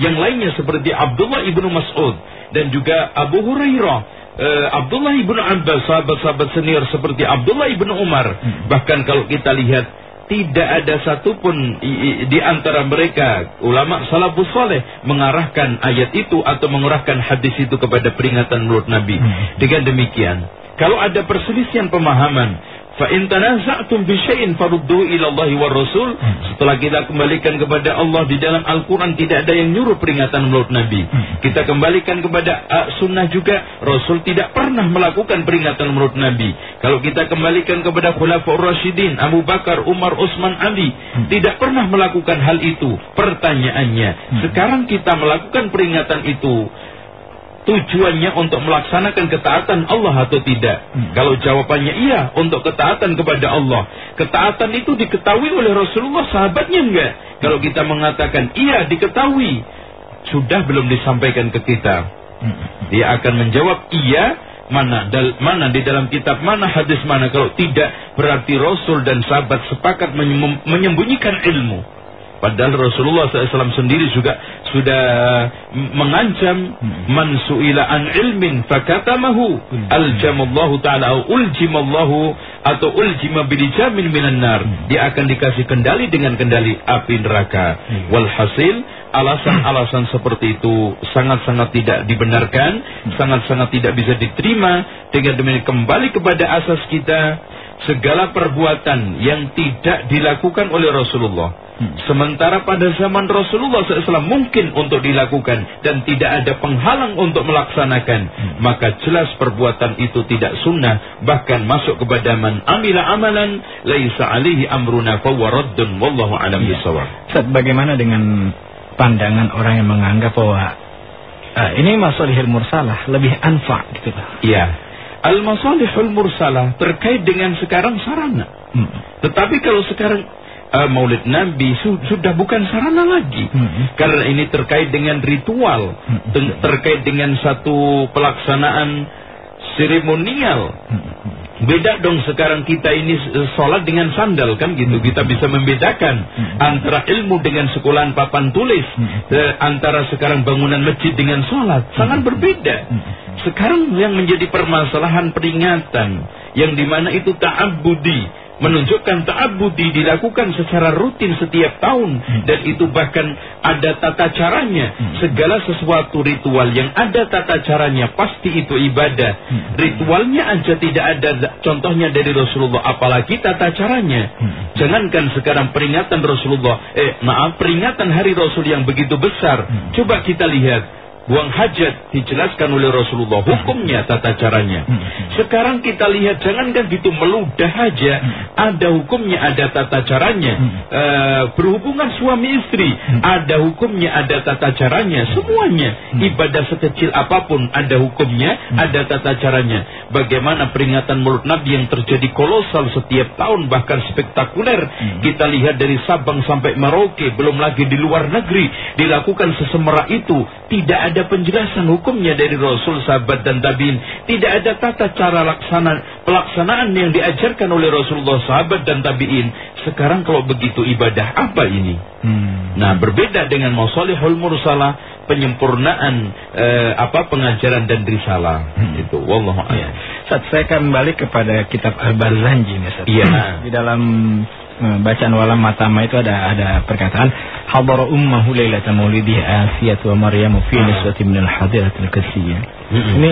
yang lainnya seperti Abdullah ibnu Mas'ud dan juga Abu Hurairah uh, Abdullah ibnu Abbas sahabat-sahabat senior seperti Abdullah ibnu Umar hmm. bahkan kalau kita lihat tidak ada satupun di antara mereka ulama salafus saleh mengarahkan ayat itu atau mengarahkan hadis itu kepada peringatan mulut Nabi. Hmm. Dengan demikian, kalau ada perselisihan pemahaman Fa in tanaza'tum bi syai'in ila Allah Rasul. Setelah kita kembalikan kepada Allah di dalam Al-Qur'an tidak ada yang nyuruh peringatan menurut Nabi. Kita kembalikan kepada uh, sunnah juga Rasul tidak pernah melakukan peringatan menurut Nabi. Kalau kita kembalikan kepada Khulafaur Rasyidin, Abu Bakar, Umar, Utsman, Ali, tidak pernah melakukan hal itu. Pertanyaannya, sekarang kita melakukan peringatan itu tujuannya untuk melaksanakan ketaatan Allah atau tidak? Hmm. Kalau jawabannya iya, untuk ketaatan kepada Allah. Ketaatan itu diketahui oleh Rasulullah, sahabatnya enggak? Kalau kita mengatakan iya, diketahui, sudah belum disampaikan ke kita. Hmm. Dia akan menjawab iya, mana dal, mana di dalam kitab mana hadis mana kalau tidak berarti Rasul dan sahabat sepakat menyembunyikan ilmu Padahal Rasulullah SAW sendiri juga sudah mengancam man su'ila an ilmin fakatamahu aljamallahu ta'ala uljimallahu atau uljima bilijamin minan nar. Dia akan dikasih kendali dengan kendali api neraka. Walhasil alasan-alasan seperti itu sangat-sangat tidak dibenarkan, sangat-sangat tidak bisa diterima. Dengan demikian kembali kepada asas kita segala perbuatan yang tidak dilakukan oleh Rasulullah. Hmm. Sementara pada zaman Rasulullah SAW mungkin untuk dilakukan dan tidak ada penghalang untuk melaksanakan, hmm. maka jelas perbuatan itu tidak sunnah, bahkan masuk kepada man amila amalan laisa alihi amruna fawaraddun wallahu alam ya. bisawab. Bagaimana dengan pandangan orang yang menganggap bahwa uh, ini masalihil mursalah lebih anfa gitu Iya. Al-masalihul mursalah terkait dengan sekarang sarana. Hmm. Tetapi kalau sekarang uh, Maulid Nabi su sudah bukan sarana lagi. Hmm. Karena ini terkait dengan ritual, hmm. terkait dengan satu pelaksanaan seremonial. Hmm. Beda dong sekarang kita ini sholat dengan sandal kan gitu. Kita bisa membedakan hmm. antara ilmu dengan sekolahan papan tulis. Hmm. Eh, antara sekarang bangunan masjid dengan sholat. Sangat berbeda. Sekarang yang menjadi permasalahan peringatan. Yang di mana itu ta'abudi. Menunjukkan ta'abudi dilakukan secara rutin setiap tahun hmm. dan itu bahkan ada tata caranya hmm. segala sesuatu ritual yang ada tata caranya pasti itu ibadah hmm. ritualnya aja tidak ada contohnya dari Rasulullah apalagi tata caranya hmm. jangankan sekarang peringatan Rasulullah eh maaf peringatan hari Rasul yang begitu besar hmm. coba kita lihat buang hajat dijelaskan oleh Rasulullah hukumnya tata caranya. Sekarang kita lihat jangankan gitu meludah aja ada hukumnya ada tata caranya. E, berhubungan suami istri ada hukumnya ada tata caranya semuanya. Ibadah sekecil apa pun ada hukumnya ada tata caranya. Bagaimana peringatan mulut Nabi yang terjadi kolosal setiap tahun bahkan spektakuler. Kita lihat dari Sabang sampai Merauke belum lagi di luar negeri dilakukan sesemera itu. Tidak ada ada penjelasan hukumnya dari Rasul, sahabat dan tabiin. Tidak ada tata cara laksana, pelaksanaan yang diajarkan oleh Rasulullah, sahabat dan tabiin. Sekarang kalau begitu ibadah apa ini? Hmm. Nah, berbeda dengan mausolihul mursalah, penyempurnaan eh, apa pengajaran dan risalah hmm. itu wallahu a'lam. Ya. saya akan balik kepada kitab Al-Barzanji nih Iya. Di dalam bacaan walam matama itu ada ada perkataan hadara ummahu lailata maulidi Asiyah wa Maryam fi nisbati min al-hadirat al-qadsiyyah. Ini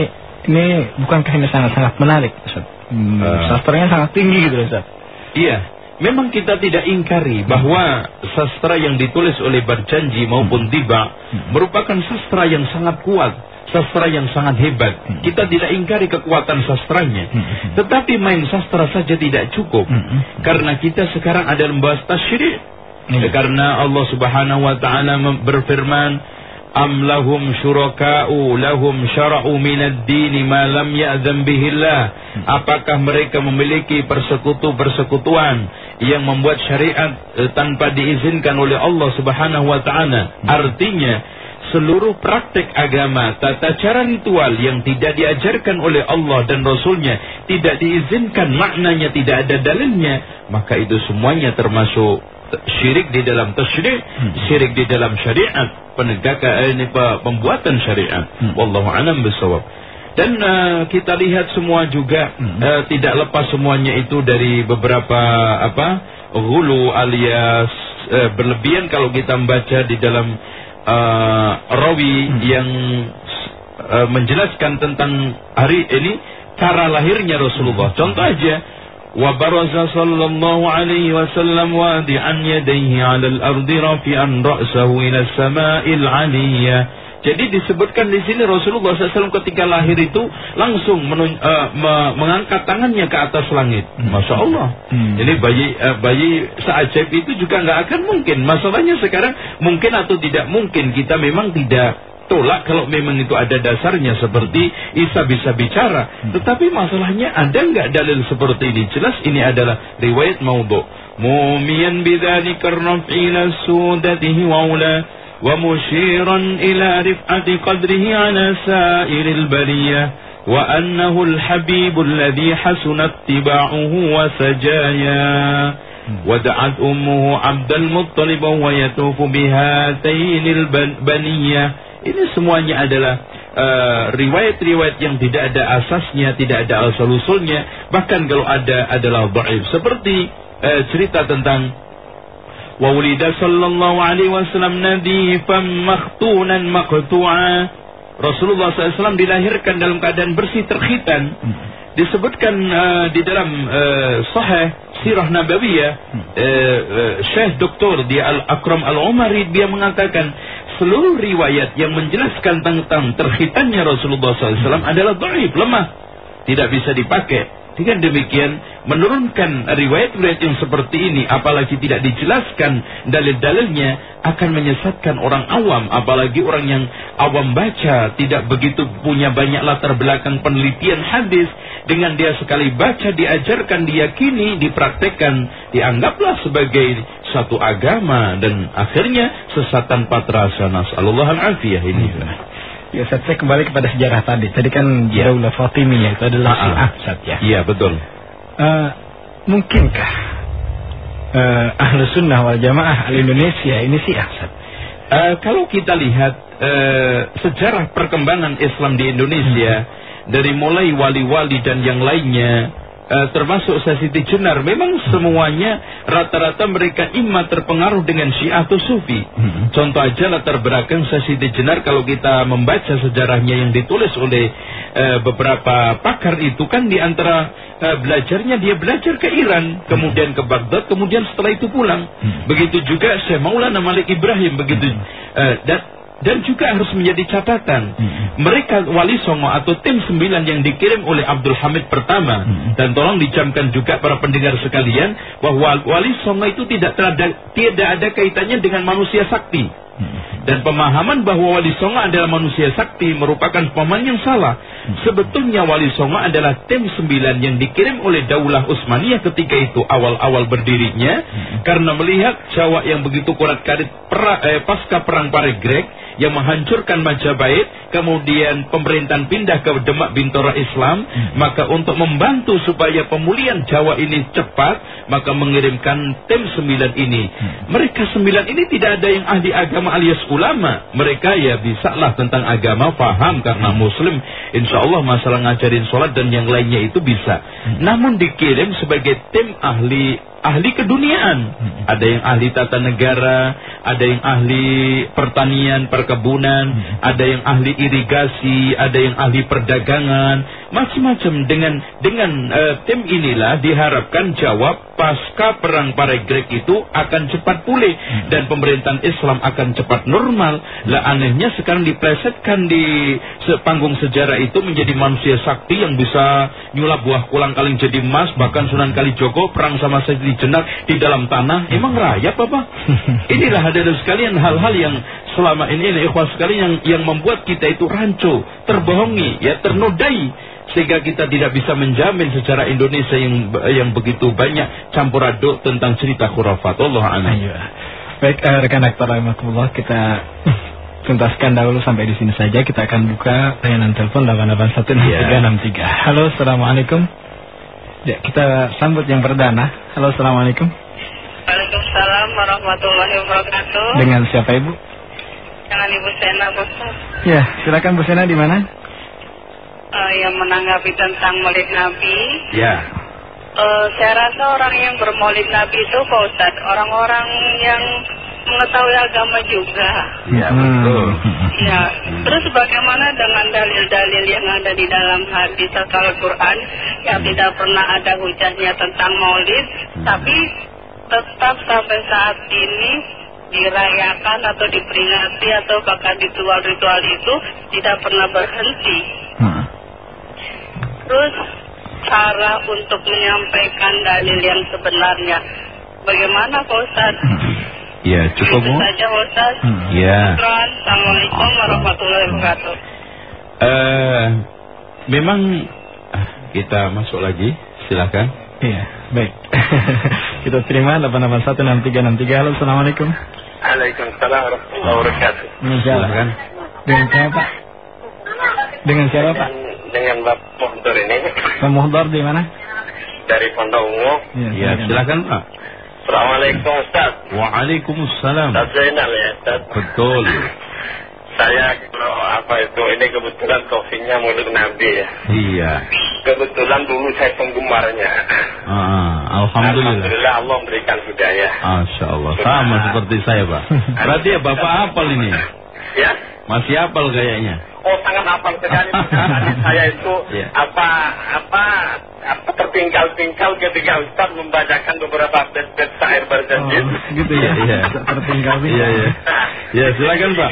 ini bukankah ini sangat-sangat menarik Ustaz? Hmm, uh. Sastranya sangat tinggi gitu Ustaz. Iya, memang kita tidak ingkari bahwa sastra yang ditulis oleh Barjanji maupun Tiba merupakan sastra yang sangat kuat sastra yang sangat hebat. Hmm. Kita tidak ingkari kekuatan sastranya. Hmm. Tetapi main sastra saja tidak cukup. Hmm. Karena kita sekarang ada membahas tasyri'. Karena Allah Subhanahu wa taala berfirman, "Am lahum syuraka'u lahum syara'u minad dini ma lam ya'zam bihillah?" Apakah mereka memiliki persekutu-persekutuan yang membuat syariat eh, tanpa diizinkan oleh Allah Subhanahu wa taala? Artinya seluruh praktek agama, tata cara ritual yang tidak diajarkan oleh Allah dan Rasulnya, tidak diizinkan maknanya, tidak ada dalilnya, maka itu semuanya termasuk syirik di dalam tasyrik, hmm. syirik di dalam syariat, penegakan eh, ini pembuatan syariat. Hmm. Wallahu a'lam bisawab. Dan uh, kita lihat semua juga uh, tidak lepas semuanya itu dari beberapa apa hulu alias uh, berlebihan kalau kita membaca di dalam uh, rawi hmm. yang uh, menjelaskan tentang hari ini cara lahirnya Rasulullah. Contoh aja wa baraza sallallahu alaihi wasallam wadi'an yadayhi 'ala al-ardi rafi'an ra'sahu ila as-sama'il 'aliyyah jadi disebutkan di sini Rasulullah SAW ketika lahir itu langsung menun, uh, me mengangkat tangannya ke atas langit. Hmm. Masya Allah. Hmm. Jadi bayi uh, bayi seajaib itu juga nggak akan mungkin. Masalahnya sekarang mungkin atau tidak mungkin kita memang tidak tolak kalau memang itu ada dasarnya seperti Isa bisa bicara. Hmm. Tetapi masalahnya ada nggak dalil seperti ini? Jelas ini adalah riwayat maudhu. Mumian bidzalika ila sudatihi wa ومشيرا إلى رفعة قدره على سائر البرية وأنه الحبيب الذي حسن اتباعه وسجايا ودعت أمه عبد المطلب وهو يطوف بهاتين البنية ini semuanya adalah riwayat-riwayat uh, yang tidak ada asasnya, tidak ada asal-usulnya, bahkan kalau ada adalah dhaif. Seperti uh, cerita tentang وولد صلى الله عليه وسلم نذيفا مختونا مقطوعا Rasulullah SAW dilahirkan dalam keadaan bersih terkhitan disebutkan uh, di dalam uh, sahih sirah nabawiyah uh, uh, Syekh Doktor di Al-Akram Al-Umari dia mengatakan seluruh riwayat yang menjelaskan tentang terkhitannya Rasulullah SAW adalah dhaif lemah tidak bisa dipakai dengan demikian menurunkan riwayat-riwayat yang seperti ini apalagi tidak dijelaskan dalil-dalilnya akan menyesatkan orang awam. Apalagi orang yang awam baca tidak begitu punya banyak latar belakang penelitian hadis dengan dia sekali baca diajarkan diyakini dipraktekkan dianggaplah sebagai satu agama dan akhirnya sesatan patrasa. Nasallallahu al-afiyah ini. Ya, Ustaz, saya kembali kepada sejarah tadi. Tadi kan ya. Daulah Fatimiyah itu adalah ah, Syiah, Ustaz ya. Iya, betul. Uh, mungkinkah uh, Ahlu Sunnah wal Jamaah al-Indonesia ini Syiah, Ustaz? Uh, kalau kita lihat uh, sejarah perkembangan Islam di Indonesia hmm. dari mulai wali-wali dan yang lainnya uh, termasuk Siti Jenar memang semuanya rata-rata mereka imma terpengaruh dengan Syiah atau Sufi. Hmm. Contoh aja latar belakang Siti Jenar kalau kita membaca sejarahnya yang ditulis oleh uh, beberapa pakar itu kan di antara uh, belajarnya dia belajar ke Iran, kemudian ke Baghdad, kemudian setelah itu pulang. Hmm. Begitu juga Syekh Maulana Malik Ibrahim begitu uh, dan dan juga harus menjadi catatan hmm. mereka wali songo atau tim sembilan yang dikirim oleh Abdul Hamid pertama hmm. dan tolong dicamkan juga para pendengar sekalian bahwa wali songo itu tidak terada, tidak ada kaitannya dengan manusia sakti hmm. dan pemahaman bahwa wali songo adalah manusia sakti merupakan pemahaman yang salah hmm. sebetulnya wali songo adalah tim sembilan yang dikirim oleh Daulah Utsmaniyah ketika itu awal-awal berdirinya hmm. karena melihat Jawa yang begitu kuat karit pra, eh, pasca perang Paregrek yang menghancurkan Majapahit, kemudian pemerintahan pindah ke Demak Bintoro Islam, hmm. maka untuk membantu supaya pemulihan Jawa ini cepat, maka mengirimkan tim sembilan ini. Hmm. Mereka sembilan ini tidak ada yang ahli agama alias ulama. Mereka ya bisa lah tentang agama, paham karena muslim. Insya Allah masalah ngajarin sholat dan yang lainnya itu bisa. Hmm. Namun dikirim sebagai tim ahli ahli keduniaan. Ada yang ahli tata negara, ada yang ahli pertanian, perkebunan, ada yang ahli irigasi, ada yang ahli perdagangan, macam-macam dengan dengan uh, tim inilah diharapkan jawab pasca perang Paregrek itu akan cepat pulih hmm. dan pemerintahan Islam akan cepat normal. Lah anehnya sekarang diplesetkan di panggung sejarah itu menjadi manusia sakti yang bisa nyulap buah kulang kaling jadi emas bahkan Sunan Kalijogo perang sama saya jenak di dalam tanah. Emang rayap apa? <laughs> Inilah hadirin sekalian hal-hal yang selama ini ini ikhwan sekalian yang yang membuat kita itu rancu, terbohongi, ya ternodai sehingga kita tidak bisa menjamin secara Indonesia yang yang begitu banyak campur aduk tentang cerita khurafat. Allah a'lam. Baik, uh, rekan aktor rahmatullah kita tuntaskan dahulu sampai di sini saja. Kita akan buka layanan telepon 8816363. Yeah. Halo, assalamualaikum. Ya, kita sambut yang perdana. Halo, assalamualaikum. Waalaikumsalam warahmatullahi wabarakatuh. Dengan siapa ibu? Dengan Ibu Sena, Bu. Ya, silakan Bu Sena di mana? Uh, yang menanggapi tentang Maulid Nabi. Ya. Uh, saya rasa orang yang bermaulid Nabi itu Pak Ustadz, orang-orang yang mengetahui agama juga. Ya, betul. Ya, terus bagaimana dengan dalil-dalil yang ada di dalam hadis atau Al-Quran yang tidak pernah ada hujahnya tentang maulid, hmm. tapi tetap sampai saat ini dirayakan atau diperingati atau bahkan ritual-ritual itu tidak pernah berhenti. Terus cara untuk menyampaikan dalil yang sebenarnya, bagaimana Pak Ustadz? Hmm. Ya, cukup Bu. saja Ustaz. Hmm. Ya. Assalamualaikum warahmatullahi wabarakatuh. Uh, memang ah, kita masuk lagi, silakan. Iya, baik. <laughs> kita terima 8816363. Halo, Assalamualaikum. Waalaikumsalam warahmatullahi wabarakatuh. Silakan. Dengan siapa Pak? Dengan siapa Pak? Dengan Bapak Muhdar ini. Pak Muhdar di mana? Dari Pondok Ungu. Ya, ya silakan Pak. Assalamualaikum Ustaz. Waalaikumsalam. Ustaz Zainal ya Ustaz. Betul. Saya kalau apa itu ini kebetulan taufiknya mulut Nabi ya. Iya. Kebetulan dulu saya penggemarnya. Ah, Alhamdulillah. Alhamdulillah Allah memberikan hidayah. Masya Allah. Sama seperti saya Pak. Berarti ya Bapak hafal ini. Ya. Masih hafal kayaknya. Oh sangat hafal sekali. <laughs> saya itu yeah. apa apa apa tertinggal-tinggal ketika Ustaz membacakan beberapa bed-bed syair berjanji. Oh, gitu ya, iya. <laughs> Tertinggal-tinggal. Iya, iya. Ya, silakan Pak.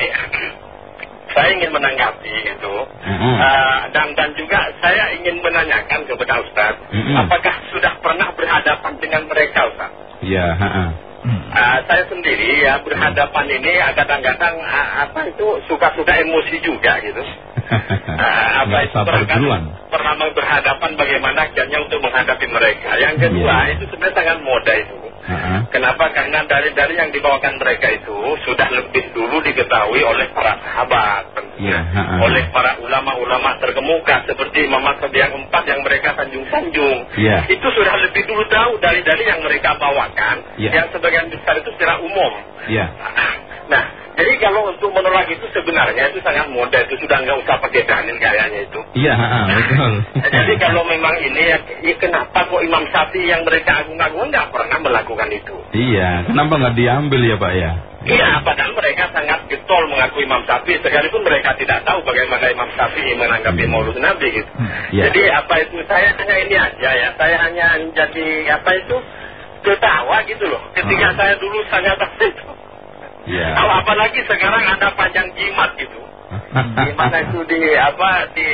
Saya ingin menanggapi itu. Uh -huh. uh, dan dan juga saya ingin menanyakan kepada Ustaz, uh -huh. apakah sudah pernah berhadapan dengan mereka Ustaz? Iya, uh -huh. Uh, saya sendiri ya berhadapan ini kadang-kadang uh, apa itu suka-suka emosi juga gitu. uh, <laughs> apa itu pernah, pernah berhadapan bagaimana kiannya untuk menghadapi mereka. Yang kedua yeah. itu sebenarnya sangat mudah itu. Kenapa? Karena dari-dari yang dibawakan mereka itu sudah lebih dulu diketahui oleh para sahabat, -huh. oleh para ulama-ulama terkemuka seperti Imam yang empat yang mereka sanjung-sanjung. Yeah. Itu sudah lebih dulu tahu dari-dari yang mereka bawakan, yeah. yang sebagian besar itu secara umum. Yeah. Nah, jadi kalau untuk menolak itu sebenarnya itu sangat mudah itu sudah nggak usah pakai dalil kayaknya itu. Iya betul. <laughs> Jadi kalau memang ini ya, ya kenapa kok Imam Syafi'i yang mereka agung-agung nggak pernah melakukan itu? Iya, kenapa nggak diambil ya Pak ya? Iya, padahal mereka sangat getol mengakui Imam Syafi'i sekalipun mereka tidak tahu bagaimana Imam Syafi'i menanggapi hmm. Maulud Nabi gitu. Ya. Jadi apa itu saya hanya ini aja ya, saya hanya jadi apa itu ketawa gitu loh. Ketika hmm. saya dulu saya tahu <laughs> itu. Ya. Kalau apalagi sekarang ada panjang jimat gitu. <laughs> di mana itu di apa di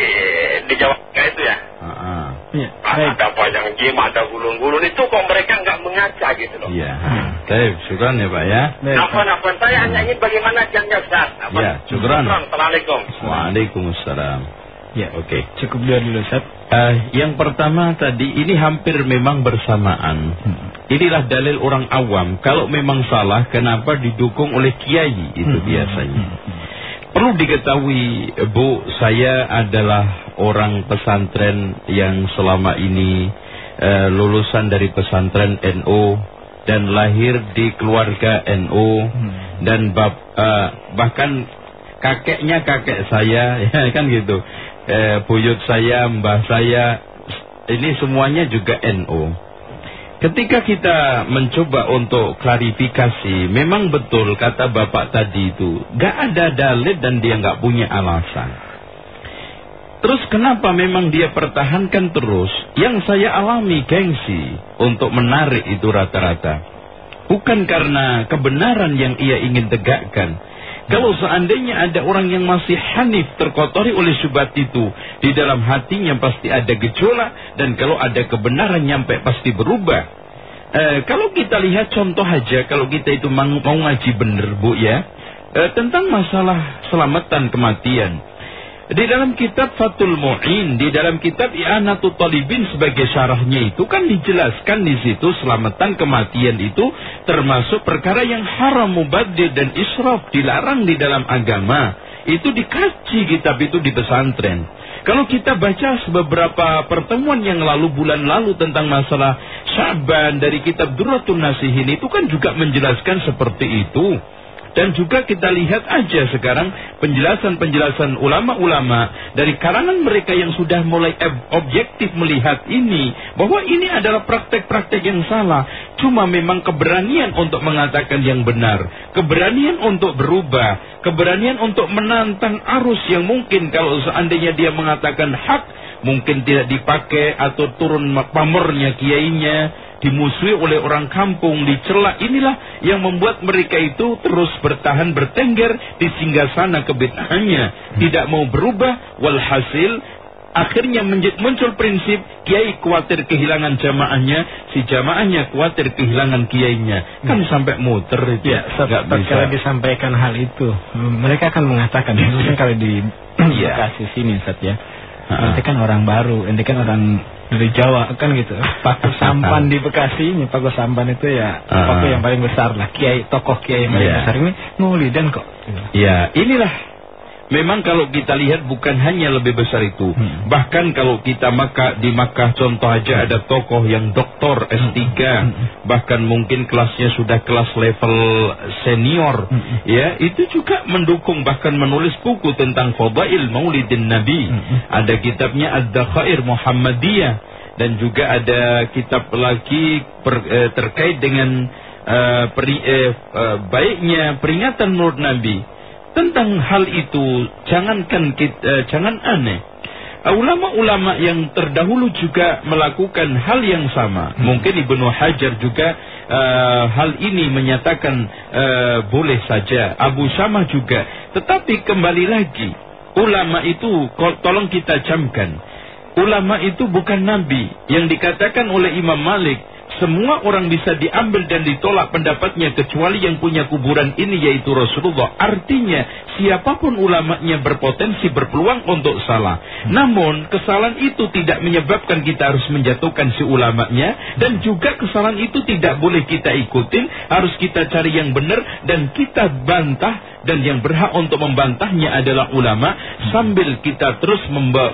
di Jawa Tengah itu ya. Uh -uh. Ya, ada panjang jimat, ada gulung-gulung itu kok mereka nggak mengaca gitu loh. Iya. Baik, syukran ya Pak ya. Apa-apa saya hanya ingin bagaimana jamnya Ustaz. Ya, syukran. Assalamualaikum. Waalaikumsalam. Ya, oke. Okay. Cukup dua dulu Ustaz. Uh, yang pertama tadi ini hampir memang bersamaan. Hmm. Inilah dalil orang awam. Kalau memang salah, kenapa didukung oleh kiai itu hmm. biasanya. Hmm. Perlu diketahui, Bu, saya adalah orang pesantren yang selama ini uh, lulusan dari pesantren NU dan lahir di keluarga NU hmm. dan bab, uh, bahkan kakeknya kakek saya, <laughs> ya kan gitu. Uh, buyut saya, mbah saya, ini semuanya juga NU. Ketika kita mencoba untuk klarifikasi, memang betul kata Bapak tadi itu, gak ada dalil dan dia gak punya alasan. Terus kenapa memang dia pertahankan terus? Yang saya alami gengsi untuk menarik itu rata-rata. Bukan karena kebenaran yang ia ingin tegakkan, kalau seandainya ada orang yang masih hanif terkotori oleh syubhat itu, di dalam hatinya pasti ada gejolak dan kalau ada kebenaran nyampe pasti berubah. Eh, kalau kita lihat contoh aja, kalau kita itu mau, ngaji bener bu ya, eh, tentang masalah selamatan kematian. Di dalam kitab Fatul Mu'in, di dalam kitab I'anatul Talibin sebagai syarahnya itu kan dijelaskan di situ selamatan kematian itu termasuk perkara yang haram mubaddir dan israf dilarang di dalam agama. Itu dikaji kitab itu di pesantren. Kalau kita baca beberapa pertemuan yang lalu bulan lalu tentang masalah Syaban dari kitab Duratun Nasihin itu kan juga menjelaskan seperti itu. Dan juga kita lihat aja sekarang penjelasan-penjelasan ulama-ulama dari kalangan mereka yang sudah mulai objektif melihat ini. Bahwa ini adalah praktek-praktek yang salah. Cuma memang keberanian untuk mengatakan yang benar. Keberanian untuk berubah. Keberanian untuk menantang arus yang mungkin kalau seandainya dia mengatakan hak. Mungkin tidak dipakai atau turun pamornya kiainya dimusuhi oleh orang kampung, dicela. Inilah yang membuat mereka itu terus bertahan bertengger di singgah sana kebitahannya. Tidak mau berubah, walhasil akhirnya muncul prinsip kiai khawatir kehilangan jamaahnya, si jamaahnya khawatir kehilangan kiainya. Kan hmm. sampai muter itu. Ya, bisa. disampaikan hal itu, mereka akan mengatakan, <laughs> khususnya kalau di ya. Bekasi sini, Ustaz ya. Nanti kan orang baru, nanti kan orang dari Jawa kan gitu. Paku Sampan di Bekasi ini Paku Sampan itu ya uh, paku yang paling besar lah. Kiai tokoh kiai yang paling yeah. besar ini dan kok. Ya, inilah Memang kalau kita lihat bukan hanya lebih besar itu. Hmm. Bahkan kalau kita maka di Makkah contoh aja ada tokoh yang doktor S3. Hmm. Bahkan mungkin kelasnya sudah kelas level senior. Hmm. Ya, itu juga mendukung bahkan menulis buku tentang Fadail Maulidin Nabi. Hmm. Ada kitabnya Ad-Dakhair Muhammadiyah dan juga ada kitab lagi per, eh, terkait dengan eh, peri, eh, eh, baiknya peringatan Maulid Nabi tentang hal itu jangankan kita, uh, jangan aneh. Eh, ulama-ulama yang terdahulu juga melakukan hal yang sama. Hmm. Mungkin Ibnu Hajar juga uh, hal ini menyatakan uh, boleh saja. Abu Syamah juga. Tetapi kembali lagi, ulama itu tolong kita camkan. Ulama itu bukan nabi. Yang dikatakan oleh Imam Malik semua orang bisa diambil dan ditolak pendapatnya kecuali yang punya kuburan ini yaitu Rasulullah. Artinya siapa pun ulamanya berpotensi berpeluang untuk salah. Namun kesalahan itu tidak menyebabkan kita harus menjatuhkan si ulamanya dan juga kesalahan itu tidak boleh kita ikutin, harus kita cari yang benar dan kita bantah dan yang berhak untuk membantahnya adalah ulama sambil kita terus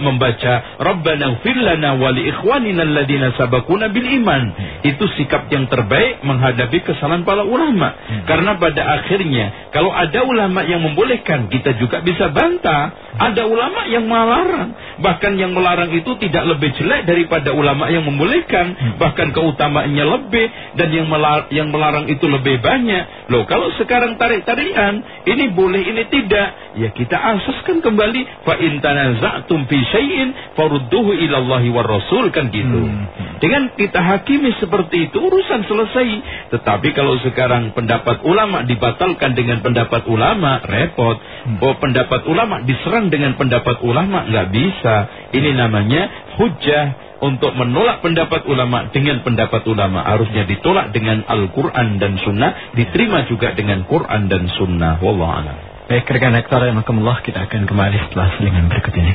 membaca Rabbana fir lana wa li ikhwanina alladziina sabaquna bil iman. Itu sikap yang terbaik menghadapi kesalahan para ulama. Karena pada akhirnya kalau ada ulama yang membolehkan kita juga bisa bantah. Ada ulama yang melarang. Bahkan yang melarang itu tidak lebih jelek daripada ulama yang membolehkan. Bahkan keutamaannya lebih dan yang melarang, yang melarang itu lebih banyak. Loh, kalau sekarang tarik-tarian, ini boleh, ini tidak. Ya kita asaskan kembali fa in tanaza'tum fi syai'in farudduhu ila Allahi war Rasul kan gitu. Hmm. Dengan kita hakimi seperti itu urusan selesai. Tetapi kalau sekarang pendapat ulama dibatalkan dengan pendapat ulama, repot. Hmm. Bahwa pendapat ulama diserang dengan pendapat ulama nggak bisa. Ini namanya hujah untuk menolak pendapat ulama dengan pendapat ulama. Harusnya ditolak dengan Al-Quran dan Sunnah diterima juga dengan Quran dan Sunnah. Wallah Baik rekan rektor Allah kita akan kembali setelah selingan berikut ini.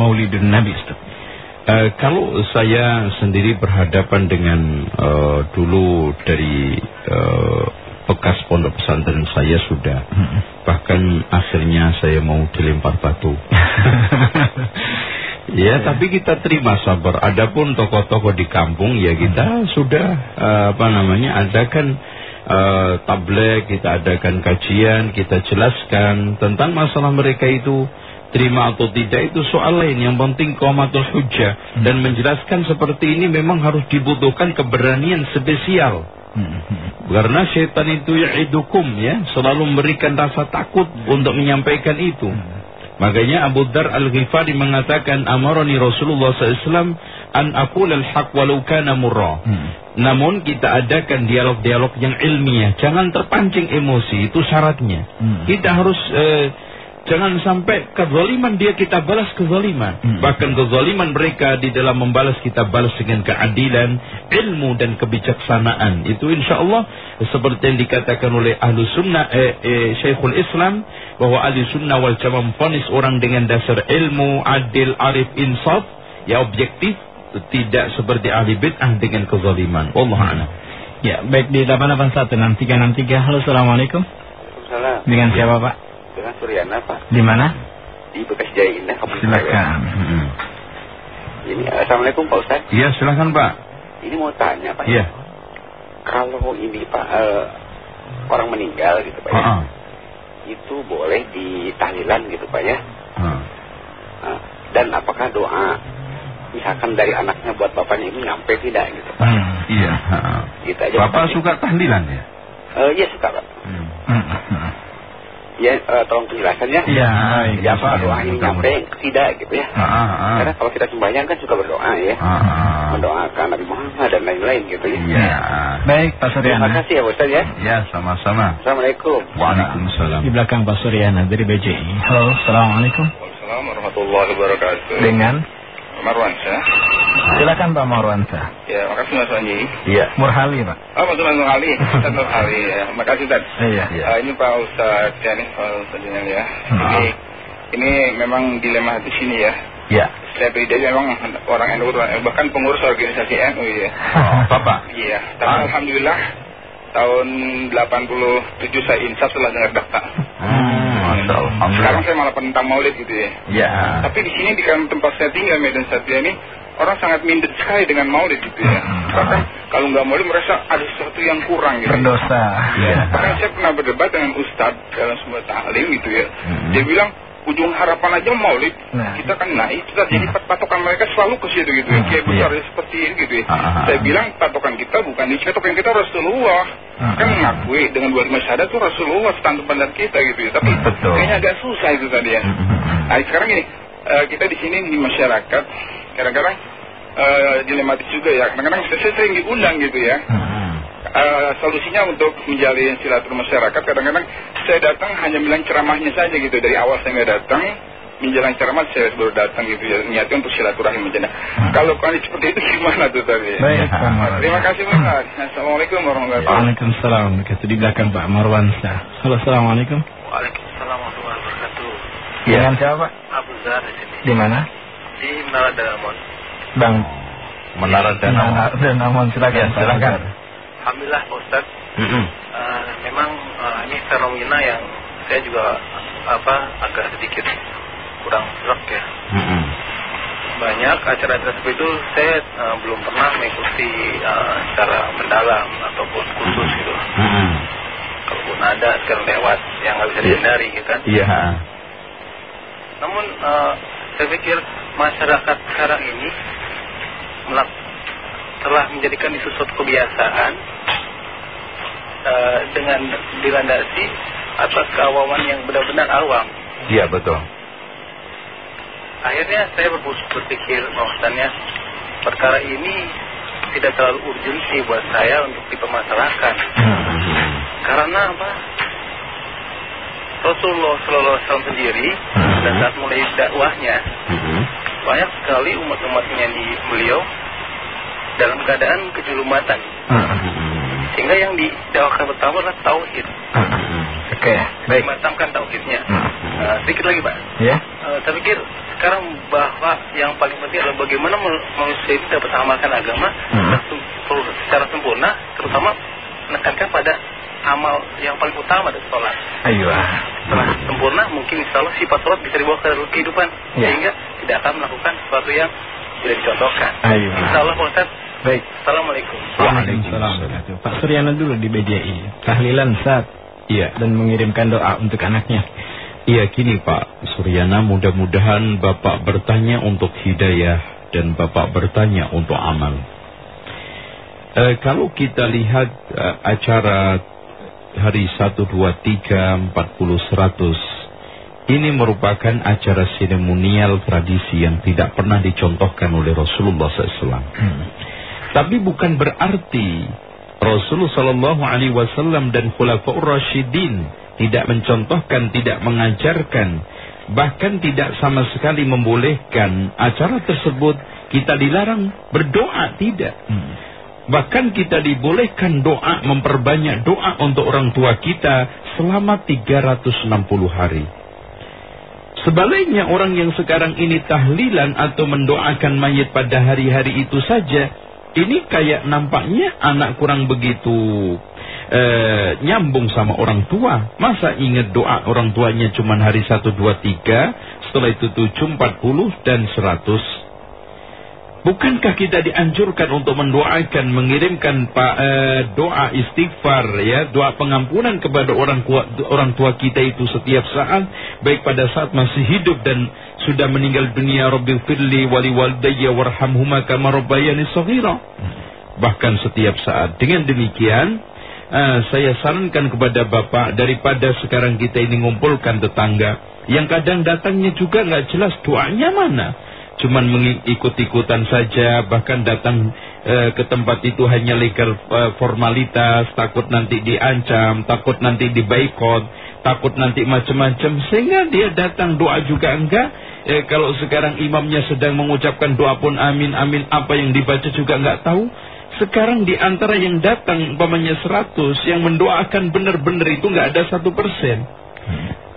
Maulidun Nabi Ustaz. Uh, kalau saya sendiri berhadapan dengan uh, dulu dari uh, bekas pondok pesantren saya sudah. Hmm. Bahkan akhirnya saya mau dilempar batu. <laughs> ya, tapi kita terima sabar. Adapun tokoh-tokoh di kampung ya kita hmm. sudah uh, apa namanya adakan uh, tablet, kita adakan kajian, kita jelaskan tentang masalah mereka itu terima atau tidak itu soal lain yang penting komatul hujah dan menjelaskan seperti ini memang harus dibutuhkan keberanian spesial karena setan itu ya'idukum ya, selalu memberikan rasa takut untuk menyampaikan itu. Makanya Abu Dar Al-Ghifari mengatakan amarani Rasulullah SAW an aqul al-haq walau kana murra. Hmm. Namun kita adakan dialog-dialog yang ilmiah, jangan terpancing emosi, itu syaratnya. Kita harus eh, Jangan sampai kezaliman dia kita balas kezaliman. Hmm. Bahkan kezaliman mereka di dalam membalas kita balas dengan keadilan, ilmu dan kebijaksanaan. Itu insya Allah seperti yang dikatakan oleh ahlu sunnah, eh, eh, Syekhul Islam, bahwa ahli sunnah wal jamaah fonis orang dengan dasar ilmu, adil, arif, insaf, ya objektif, tidak seperti ahli bid'ah dengan kezaliman. Allah a'lam. Ya, baik di 8816363. Halo, Assalamualaikum. Waalaikumsalam. Dengan siapa, Pak? Dengan Suryana Pak. Di mana? Di Bekas Jaya Indah. Silakan. Hmm. Ini Assalamualaikum Pak Ustaz. Iya silakan Pak. Ini mau tanya Pak. Iya. Kalau ini Pak uh, orang meninggal gitu Pak. Uh -uh. Itu boleh ditahlilan gitu Pak ya. Uh. Uh, dan apakah doa misalkan dari anaknya buat bapaknya ini nyampe tidak gitu Pak. Hmm, iya. Uh, gitu aja, Bapak suka tahlilan ya? Uh, iya suka Pak. Hmm. Ya, uh, tolong penjelasannya. Iya. Ya, apa doa ini sampai tidak gitu ya. Ah, ah, ah. Karena kalau kita sembahyang kan juga berdoa ya. Ah, ah. Mendoakan Nabi Muhammad dan lain-lain gitu ya. Iya. Baik, Pak Suryana. Terima kasih ya, Ustaz ya. Ya, sama-sama. Assalamualaikum. Waalaikumsalam. Di belakang Pak Suryana dari BJI. Halo, Assalamualaikum. Waalaikumsalam warahmatullahi wabarakatuh. Dengan? Marwansyah. Silakan Pak Marwansyah. Ya, makasih Mas Wanji. Iya. Murhali Pak. Oh, Mas Murhali. Ustaz Murhali ya. Makasih Ustaz. Iya. Uh, ini Pak Ustaz ya nih, Pak Ustaz ya. Hmm. Ini ini memang dilema di sini ya. Iya. Saya pribadi memang orang NU bahkan pengurus organisasi NU ya. Oh, Bapak. Iya. Tapi ah. alhamdulillah tahun 87 saya insaf setelah dengar daftar. Hmm. Sekarang saya malah tentang maulid gitu ya. Ya. Tapi di sini di tempat saya tinggal Medan Satria ini orang sangat minder sekali dengan maulid gitu ya. Hmm. Bahkan kalau nggak maulid merasa ada sesuatu yang kurang gitu. Berdosa. Ya. Bahkan saya pernah berdebat dengan ustadz dalam sebuah taklim gitu ya. Hmm. Dia bilang ujung harapan aja maulid nah. kita kan naik kita jadi hmm. patokan mereka selalu ke situ gitu ya. kayak besar seperti ini gitu ya. Ah, saya bilang patokan kita bukan ini patokan kita Rasulullah uh, kan mengakui dengan dua lima syahadat itu Rasulullah standar pandang kita gitu ya tapi hmm, Betul. kayaknya agak susah itu tadi ya hmm, nah sekarang ini uh, kita di sini di masyarakat kadang-kadang uh, dilematis juga ya kadang-kadang saya sering diundang gitu ya uh, solusinya untuk menjalin silaturahmi masyarakat kadang-kadang saya datang hanya bilang ceramahnya saja gitu dari awal saya nggak datang menjelang ceramah saya baru datang gitu ya niatnya untuk silaturahmi menjadi. Hmm. Kalau kondisi seperti itu <laughs> gimana tuh tadi? Baik, Terima kasih Pak. Assalamualaikum warahmatullahi wabarakatuh. Waalaikumsalam. Begitu di belakang Pak Marwan Halo, assalamualaikum. Waalaikumsalam warahmatullahi wabarakatuh. Ya. Dengan siapa Pak? Abu Zar di sini. Di mana? Di Menara Danamon. Bang. Menara Danamon. Menara Danamon silakan. Ya, silakan. Alhamdulillah Pak Ustaz. Mm -hmm. uh, memang uh, ini fenomena yang saya juga apa agak sedikit kurang serak ya. Mm -hmm. Banyak acara-acara seperti itu saya uh, belum pernah mengikuti uh, secara mendalam ataupun khusus gitu. Mm -hmm. Kalaupun ada sekarang lewat yang nggak bisa iya. dihindari gitu kan. Iya. Yeah. Namun uh, saya pikir masyarakat sekarang ini telah menjadikan itu suatu kebiasaan uh, dengan dilandasi atas keawaman yang benar-benar awam. Iya betul. Akhirnya saya berpikir bahwasannya perkara ini tidak terlalu urgensi buat saya untuk dipermasalahkan. Hmm. Karena apa? Rasulullah Shallallahu Alaihi Wasallam sendiri hmm. dan saat mulai dakwahnya hmm. Banyak sekali umat-umatnya di beliau dalam keadaan kejulumatan. Sehingga yang didakwakan pertama adalah tauhid. Oke, okay. baik. Matangkan tauhidnya. Uh, sedikit lagi, Pak. Ya. Yeah. Uh, saya pikir sekarang bahwa yang paling penting adalah bagaimana manusia itu dapat mengamalkan agama hmm. secara sempurna, terutama menekankan pada amal yang paling utama dari sholat. Ayo. Setelah sempurna, mungkin insya Allah sifat sholat bisa dibawa ke kehidupan. Ya. Sehingga tidak akan melakukan sesuatu yang tidak dicontohkan. Ayo. Insya Allah Pak Ustaz. Baik. Assalamualaikum. Waalaikumsalam. Pak Suryana dulu di BDI. Tahlilan saat. Iya. Dan mengirimkan doa untuk anaknya. Iya gini Pak Suryana mudah-mudahan Bapak bertanya untuk hidayah dan Bapak bertanya untuk amal. E, kalau kita lihat e, acara hari 1, 2, 3, 40, 100 ini merupakan acara seremonial tradisi yang tidak pernah dicontohkan oleh Rasulullah SAW. Hmm. Tapi bukan berarti Rasulullah Alaihi Wasallam dan Khulafaur Rashidin tidak mencontohkan, tidak mengajarkan, bahkan tidak sama sekali membolehkan acara tersebut kita dilarang berdoa tidak. Hmm. Bahkan kita dibolehkan doa, memperbanyak doa untuk orang tua kita selama 360 hari. Sebaliknya orang yang sekarang ini tahlilan atau mendoakan mayat pada hari-hari itu saja, ini kayak nampaknya anak kurang begitu eh, nyambung sama orang tua. Masa ingat doa orang tuanya cuma hari 1, 2, 3, setelah itu 7, 40 dan 100 Bukankah kita dianjurkan untuk mendoakan, mengirimkan eh, doa istighfar, ya, doa pengampunan kepada orang tua, orang tua kita itu setiap saat, baik pada saat masih hidup dan sudah meninggal dunia. Rabbil firli wali walidayya warhamhuma kama rabbayani saghira. Bahkan setiap saat. Dengan demikian, eh, saya sarankan kepada Bapak daripada sekarang kita ini ngumpulkan tetangga yang kadang datangnya juga nggak jelas doanya mana cuman mengikut-ikutan saja bahkan datang e, ke tempat itu hanya legal e, formalitas takut nanti diancam takut nanti dibaikot takut nanti macam-macam sehingga dia datang doa juga enggak. E, kalau sekarang imamnya sedang mengucapkan doa pun amin amin apa yang dibaca juga enggak tahu. Sekarang di antara yang datang umpamanya 100 yang mendoakan benar-benar itu enggak ada satu persen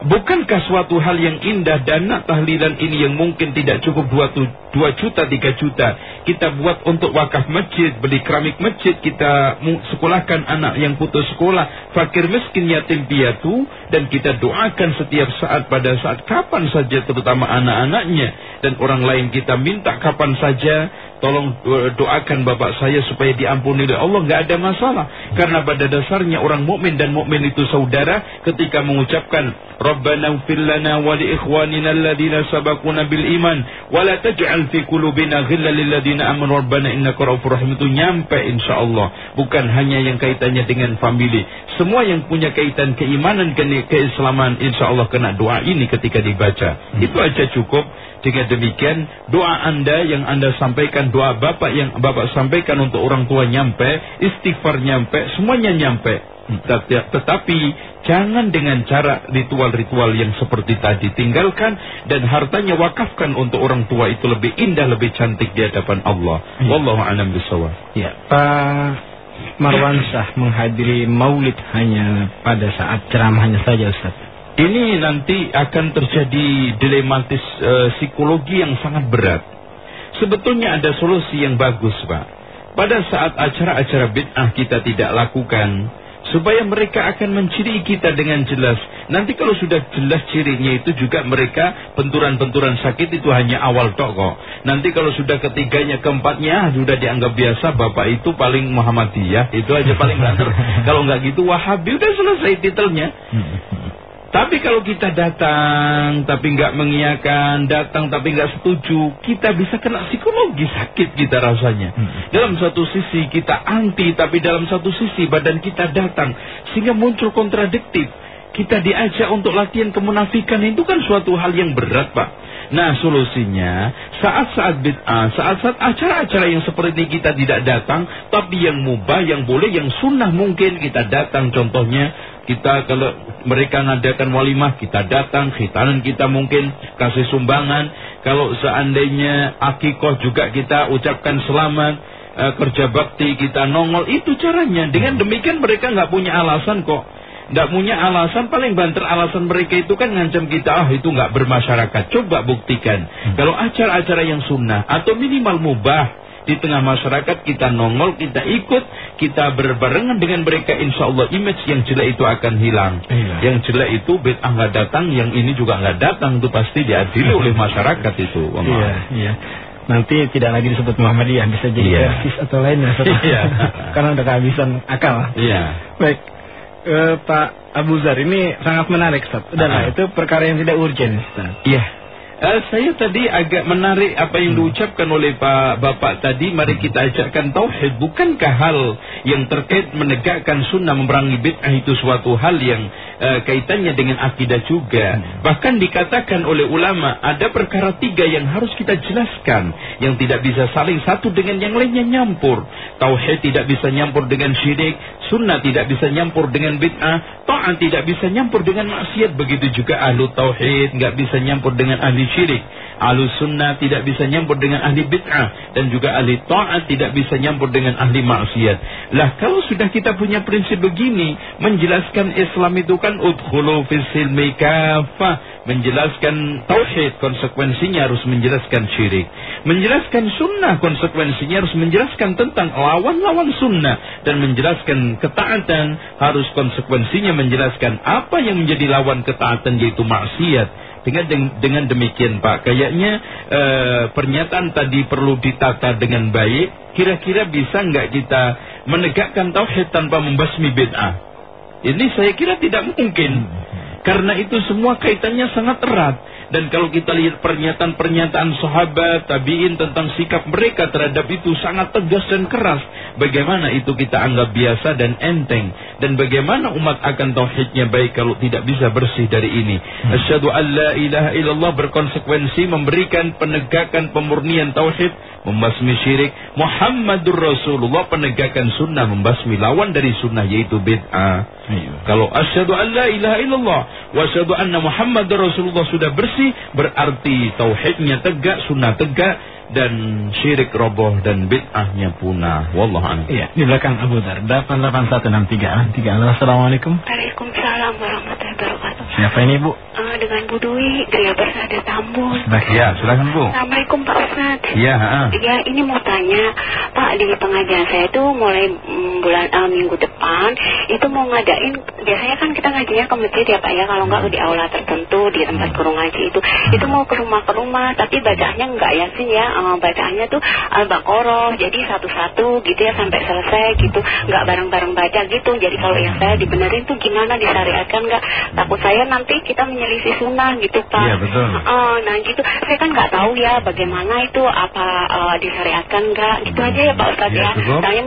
Bukankah suatu hal yang indah dana tahlilan ini yang mungkin tidak cukup 2, 2 juta, 3 juta. Kita buat untuk wakaf masjid, beli keramik masjid, kita sekolahkan anak yang putus sekolah, fakir miskin yatim piatu, dan kita doakan setiap saat pada saat kapan saja terutama anak-anaknya. Dan orang lain kita minta kapan saja, tolong doakan bapak saya supaya diampuni oleh Allah. Nggak ada masalah. Karena pada dasarnya orang mukmin dan mukmin itu saudara ketika mengucapkan Rabbana ighfir lana wa li ikhwanina alladhina sabaquna bil iman wa la taj'al fi qulubina ghillan lil ladzina amanu rabbana innaka ra'ufur rahim. Itu nyampe insyaallah. Bukan hanya yang kaitannya dengan famili. Semua yang punya kaitan keimanan ke keislaman insyaallah kena doa ini ketika dibaca. Itu aja cukup dengan demikian, doa Anda yang Anda sampaikan, doa Bapak yang Bapak sampaikan untuk orang tua nyampe, istighfar nyampe, semuanya nyampe. Tetapi jangan dengan cara ritual-ritual yang seperti tadi tinggalkan dan hartanya wakafkan untuk orang tua itu lebih indah, lebih cantik di hadapan Allah. Ya. Wallahu a'lam bishawab. Ya, Pak Marwansah menghadiri Maulid hanya pada saat ceramahnya saja Ustaz. Ini nanti akan terjadi dilematis e, psikologi yang sangat berat. Sebetulnya ada solusi yang bagus, Pak. pada saat acara-acara bid'ah kita tidak lakukan supaya mereka akan menciri kita dengan jelas. Nanti kalau sudah jelas cirinya itu juga mereka benturan-benturan sakit itu hanya awal tok kok. Nanti kalau sudah ketiganya, keempatnya sudah dianggap biasa bapak itu paling Muhammadiyah, itu aja paling banter. <laughs> kalau nggak gitu Wahabi udah selesai titelnya. <laughs> Tapi kalau kita datang tapi nggak mengiyakan, datang tapi nggak setuju, kita bisa kena psikologi sakit kita rasanya. Hmm. Dalam satu sisi kita anti, tapi dalam satu sisi badan kita datang, sehingga muncul kontradiktif. Kita diajak untuk latihan kemunafikan itu kan suatu hal yang berat, Pak. Nah, solusinya saat-saat bid'ah, saat-saat acara-acara yang seperti ini kita tidak datang, tapi yang mubah, yang boleh, yang sunnah mungkin kita datang. Contohnya kita kalau mereka ngadakan walimah, kita datang, khitanan kita mungkin kasih sumbangan. Kalau seandainya akikoh juga kita ucapkan selamat, e, kerja bakti kita nongol, itu caranya. Dengan demikian mereka nggak punya alasan kok. Nggak punya alasan, paling banter alasan mereka itu kan ngancam kita, ah itu nggak bermasyarakat. Coba buktikan. Hmm. Kalau acara-acara yang sunnah, atau minimal mubah, di tengah masyarakat kita nongol, kita ikut, kita berbarengan dengan mereka, insya Allah image yang jelek itu akan hilang. Iya. Yang jelek itu bid'ah nggak datang, yang ini juga nggak datang, itu pasti diadili oleh masyarakat itu. Iya, iya. Nanti tidak lagi disebut Muhammadiyah, bisa jadi iya. atau lainnya. Iya. <laughs> Karena udah kehabisan akal. Iya. Baik. Uh, Pak Abu Zar ini sangat menarik Ustaz. Udahlah, uh -huh. itu perkara yang tidak urgent Ustaz. Iya. Uh, saya tadi agak menarik apa yang hmm. diucapkan oleh Pak Bapak tadi. Mari kita ajakkan tauhid. Bukankah hal yang terkait menegakkan sunnah memerangi bid'ah itu suatu hal yang uh, kaitannya dengan akidah juga. Hmm. Bahkan dikatakan oleh ulama ada perkara tiga yang harus kita jelaskan. Yang tidak bisa saling satu dengan yang lainnya nyampur. Tauhid tidak bisa nyampur dengan syirik. Sunnah tidak bisa nyampur dengan bid'ah. Ta'an tidak bisa nyampur dengan maksiat. Begitu juga ahlu tauhid nggak bisa nyampur dengan ahli syirik. Ahlu sunnah tidak bisa nyampur dengan ahli bid'ah. Dan juga ahli ta'at tidak bisa nyampur dengan ahli maksiat. Lah kalau sudah kita punya prinsip begini. Menjelaskan Islam itu kan udhulu fisilmi menjelaskan tauhid konsekuensinya harus menjelaskan syirik menjelaskan sunnah konsekuensinya harus menjelaskan tentang lawan-lawan sunnah dan menjelaskan ketaatan harus konsekuensinya menjelaskan apa yang menjadi lawan ketaatan yaitu maksiat dengan dengan demikian Pak, kayaknya e, pernyataan tadi perlu ditata dengan baik. Kira-kira bisa nggak kita menegakkan tauhid tanpa membasmi bid'ah? Ini saya kira tidak mungkin. Karena itu semua kaitannya sangat erat. Dan kalau kita lihat pernyataan-pernyataan sahabat, tabiin tentang sikap mereka terhadap itu sangat tegas dan keras. Bagaimana itu kita anggap biasa dan enteng. Dan bagaimana umat akan tauhidnya baik kalau tidak bisa bersih dari ini. Hmm. Asyadu an la ilaha illallah berkonsekuensi memberikan penegakan pemurnian tauhid membasmi syirik. Muhammadur Rasulullah penegakan sunnah membasmi lawan dari sunnah yaitu bid'ah. Iya. Kalau asyhadu an la ilaha illallah wa asyhadu anna Muhammadur Rasulullah sudah bersih berarti tauhidnya tegak, sunnah tegak dan syirik roboh dan bid'ahnya punah. Wallahu a'lam. Iya, di belakang Abu Dar 88163 tiga. Assalamualaikum. Waalaikumsalam warahmatullahi wabarakatuh. Siapa ini, Bu? Uh, dengan Bu Dwi, Gria Bersada Tambun. Ya, silakan Bu. Assalamualaikum Pak Ustaz. Iya, uh. Ya, ini mau tanya, Pak di pengajian saya itu mulai mm, bulan uh, minggu depan itu mau ngadain biasanya kan kita ngajinya ke masjid ya Pak ya, kalau enggak di aula tertentu di tempat kurung ngaji itu. Itu mau ke rumah ke rumah, tapi bacanya enggak ya sih ya, uh, bacaannya tuh Al-Baqarah, jadi satu-satu gitu ya sampai selesai gitu, enggak bareng-bareng baca gitu. Jadi kalau yang saya dibenerin tuh gimana disyariatkan enggak? Takut saya nanti kita menyelisih sunnah gitu Pak. Iya betul. Uh, nah gitu, saya kan nggak tahu ya bagaimana itu apa uh, disyariatkan enggak gitu aja ya Pak Ustadz ya. ya. Saya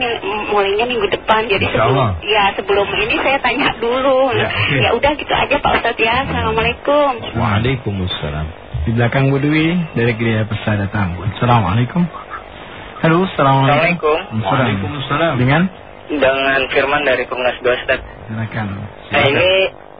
mulainya minggu depan, jadi sebelum ya sebelum ini saya tanya dulu. Ya, okay. ya udah gitu aja Pak Ustadz ya. Assalamualaikum. Waalaikumsalam. Di belakang Budwi dari Gereja Persada Tambun. Assalamualaikum. Halo, Assalamualaikum. Waalaikumsalam. Dengan? Dengan Firman dari Komnas 2 Ustaz. Silakan. Nah ini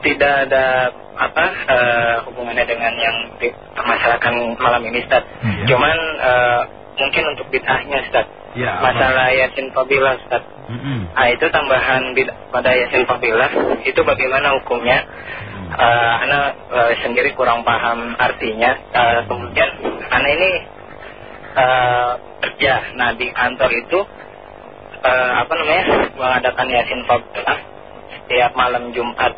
tidak ada apa uh, hubungannya dengan yang dipermasalahkan malam ini Ustaz. Hmm, ya. Cuman uh, mungkin untuk bid'ahnya Ustaz. Ya, Masalah apa? Yasin Fadilah Ustaz. Mm -hmm. Nah itu tambahan pada Yasin Fadilah itu bagaimana hukumnya? Uh, Ana uh, sendiri kurang paham artinya. Uh, kemudian Ana ini uh, kerja, nah di kantor itu uh, apa namanya mengadakan yasin fadilah setiap malam Jumat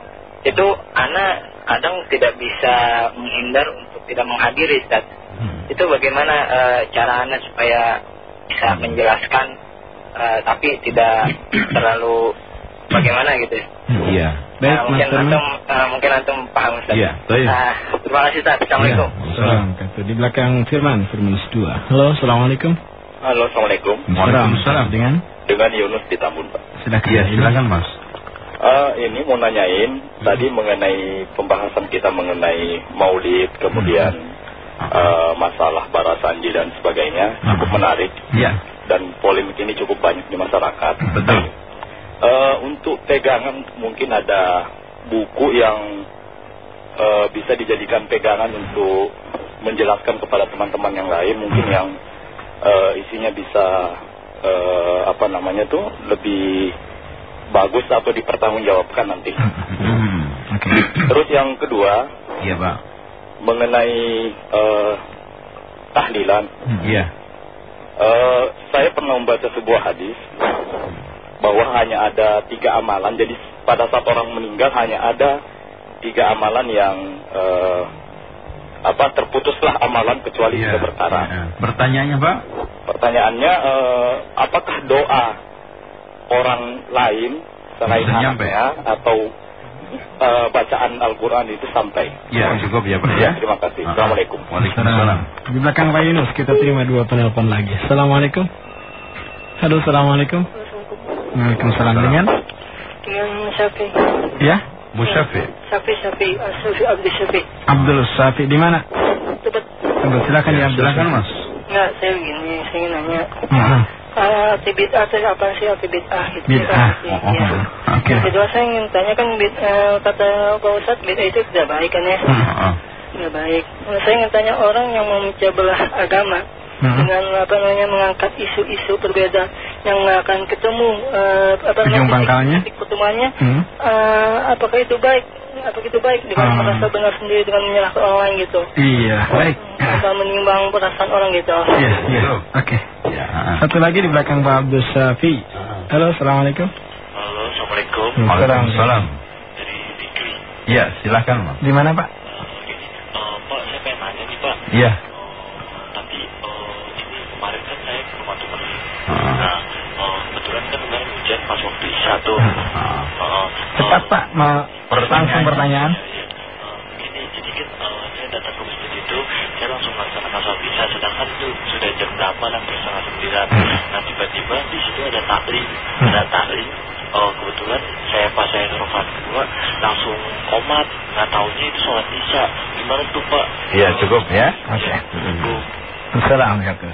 itu anak kadang tidak bisa menghindar untuk tidak menghadiri Ustaz. Hmm. Itu bagaimana uh, cara anak supaya bisa menjelaskan uh, tapi tidak terlalu bagaimana gitu. Iya. Baik, nah, mungkin antum uh, mungkin antum paham Ustaz. Iya, baik. Uh, terima kasih Ustaz. Assalamualaikum. Ya, Di belakang Firman, Firman 2. Halo, Assalamualaikum. Halo, Assalamualaikum. Waalaikumsalam. Dengan? Dengan Yunus di Tambun, Pak. Silakan. Iya, silakan Mas. Uh, ini mau nanyain hmm. tadi mengenai pembahasan kita mengenai maulid kemudian hmm. uh, masalah barasanji dan sebagainya hmm. cukup menarik ya. dan polemik ini cukup banyak di masyarakat betul uh, untuk pegangan mungkin ada buku yang uh, bisa dijadikan pegangan untuk menjelaskan kepada teman-teman yang lain mungkin yang uh, isinya bisa uh, apa namanya tuh lebih bagus atau dipertanggungjawabkan nanti. Hmm, okay. Terus yang kedua, iya pak, mengenai uh, tahlilan. Hmm, iya. Uh, saya pernah membaca sebuah hadis bahwa hanya ada tiga amalan. Jadi pada saat orang meninggal hanya ada tiga amalan yang uh, apa terputuslah amalan kecuali yeah, berkara. Yeah. Pertanyaannya pak? Pertanyaannya uh, apakah doa orang lain selain anaknya atau uh, bacaan Al-Quran itu sampai. Ya, cukup ya Pak ya. Terima kasih. Uh, Assalamualaikum. Waalaikumsalam. Di belakang Pak Yunus kita terima dua penelpon lagi. Assalamualaikum. Halo, Assalamualaikum. Waalaikumsalam dengan? Dengan Syafi. Ya? Musyafi. Syafi, Syafi, Syafi Abdul Syafi. Abdul Syafi di mana? Tebet. Tebet. Silakan ya, Abdul. Silakan Mas. Enggak, saya begini, saya ingin nanya. Uh -huh uh, arti bid'ah itu apa sih arti bid'ah gitu bid'ah oh, oh, ya. okay. yang kedua saya ingin tanya kan bid, uh, kata Pak Ustadz bid'ah itu tidak baik kan ya uh, tidak baik nah, saya ingin tanya orang yang memecah belah agama hmm. dengan apa namanya mengangkat isu-isu berbeda yang nggak akan ketemu uh, apa namanya titik pertemuannya hmm. uh, apakah itu baik apa itu baik dengan hmm. merasa benar sendiri dengan menyalahkan orang lain gitu? Iya baik. Atau menimbang perasaan orang gitu. Iya iya. Oke. Okay. ya. satu lagi di belakang Pak Abdul Syafi halo assalamualaikum. Halo assalamualaikum. Waalaikumsalam. Dari Bikri iya silahkan Pak. Di mana Pak? Uh, Pak saya pengen nanya nih Pak. Iya uh. nah uh, kebetulan kan kemarin hujan pas waktu isya tuh uh. Uh, cepat Pak Ma Langsung pertanyaan. Ini jadi kan uh, saya datang ke masjid itu, saya langsung melaksanakan sholat isya, sedangkan itu sudah jam berapa lah, setengah sembilan. Nah tiba-tiba di situ ada taklim, ada taklim. Oh, kebetulan saya pas saya rokat kedua langsung komat, nggak tahunya itu sholat isya. Gimana tuh Pak? Iya cukup ya. Oke. Okay. Assalamualaikum.